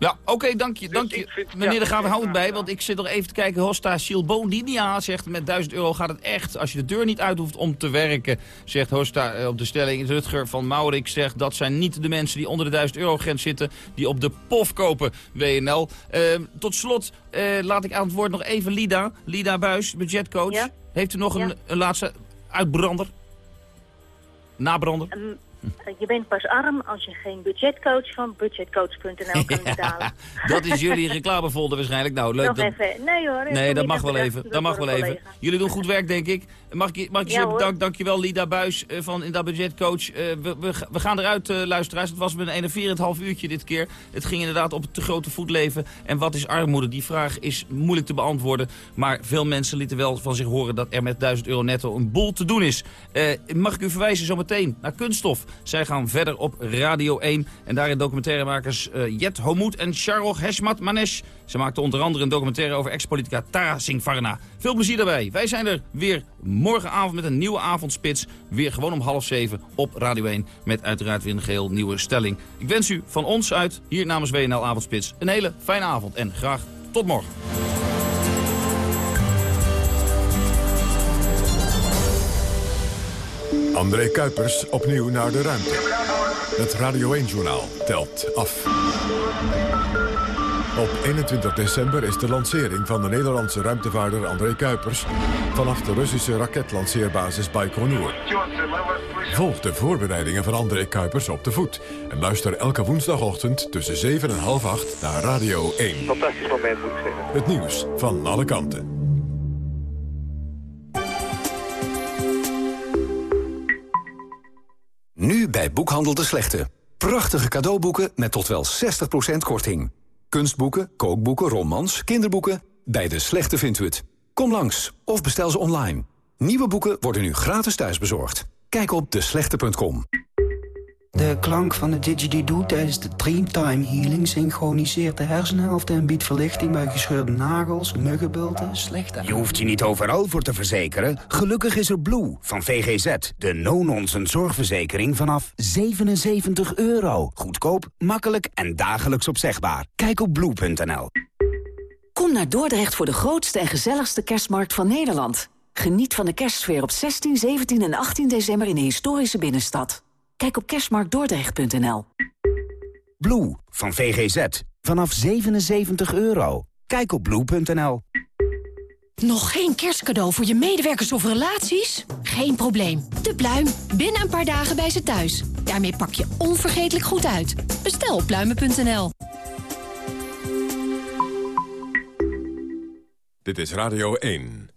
Ja, oké, dank je. Dank Dus ik je. vind- Meneer ja, de Graaf, oké, hou het graag bij, want ik zit nog even te kijken. Hosta Silboninia zegt, met 1000 euro gaat het echt. Als je de deur niet uit hoeft om te werken, zegt Hosta eh, op de stelling. Rutger van Maurik zegt, dat zijn niet de mensen die onder de 1000 euro grens zitten... die op de pof kopen, WNL. Eh, tot slot eh, laat ik aan het woord nog even Lida. Lida Buis, budgetcoach. Ja? Heeft u nog een, Ja. een laatste uitbrander? Nabrander? Ehm, je bent pas arm als je geen budgetcoach van budgetcoach.nl kan betalen. Dat is jullie reclamefolder waarschijnlijk. Nou, leuk. Nog dat- even. Nee hoor. Nee, dat mag wel even. Dat mag wel even. Jullie doen goed werk, denk ik. Mag ik, je- mag ik je Ja, bedanken. Dankjewel, Lida Buis eh, van In Dat Budget Coach. Eh, we, we, we gaan eruit, eh, luisteraars. Het was met een enerverend half uurtje dit keer. Het ging inderdaad op het te grote voet leven. En wat is armoede? Die vraag is moeilijk te beantwoorden. Maar veel mensen lieten wel van zich horen dat er met 1000 euro netto een boel te doen is. Eh, mag ik u verwijzen zometeen naar Kunststof. Zij gaan verder op Radio 1. En daarin documentairemakers eh, Jet Homoed en Charles Heshmat Manesh. Ze maakten onder andere een documentaire over ex-politica Tara Singh. Veel plezier daarbij. Wij zijn er weer morgenavond met een nieuwe avondspits. Weer gewoon om half zeven op Radio 1. Met uiteraard weer een geheel nieuwe stelling. Ik wens u van ons uit, hier namens WNL Avondspits, een hele fijne avond. En graag tot morgen. André Kuipers opnieuw naar de ruimte. Het Radio 1-journaal telt af. Op 21 december is de lancering van de Nederlandse ruimtevaarder André Kuipers... vanaf de Russische raketlanceerbasis Baikonur. Volg de voorbereidingen van André Kuipers op de voet. En luister elke woensdagochtend tussen 7 en half 8 naar Radio 1. Fantastisch moment moet ik zeggen. Het nieuws van alle kanten. Bij Boekhandel de Slechte. Prachtige cadeauboeken met tot wel 60% korting. Kunstboeken, kookboeken, romans, kinderboeken. Bij de Slechte vindt u het. Kom langs of bestel ze online. Nieuwe boeken worden nu gratis thuisbezorgd. Kijk op deslechte.com. De klank van de didgeridoo tijdens de Dreamtime Healing... synchroniseert de hersenhelft en biedt verlichting bij gescheurde nagels, muggenbulten, slechte... Je hoeft je niet overal voor te verzekeren. Gelukkig is er Blue van VGZ. De no-nonsense zorgverzekering vanaf 77 euro. Goedkoop, makkelijk en dagelijks opzegbaar. Kijk op blue.nl. Kom naar Dordrecht voor de grootste en gezelligste kerstmarkt van Nederland. Geniet van de kerstsfeer op 16, 17 en 18 december in de historische binnenstad. Kijk op kerstmarktdordrecht.nl. Blue van VGZ. Vanaf 77 euro. Kijk op blue.nl. Nog geen kerstcadeau voor je medewerkers of relaties? Geen probleem. De pluim. Binnen een paar dagen bij ze thuis. Daarmee pak je onvergetelijk goed uit. Bestel op pluimen.nl. Dit is Radio 1.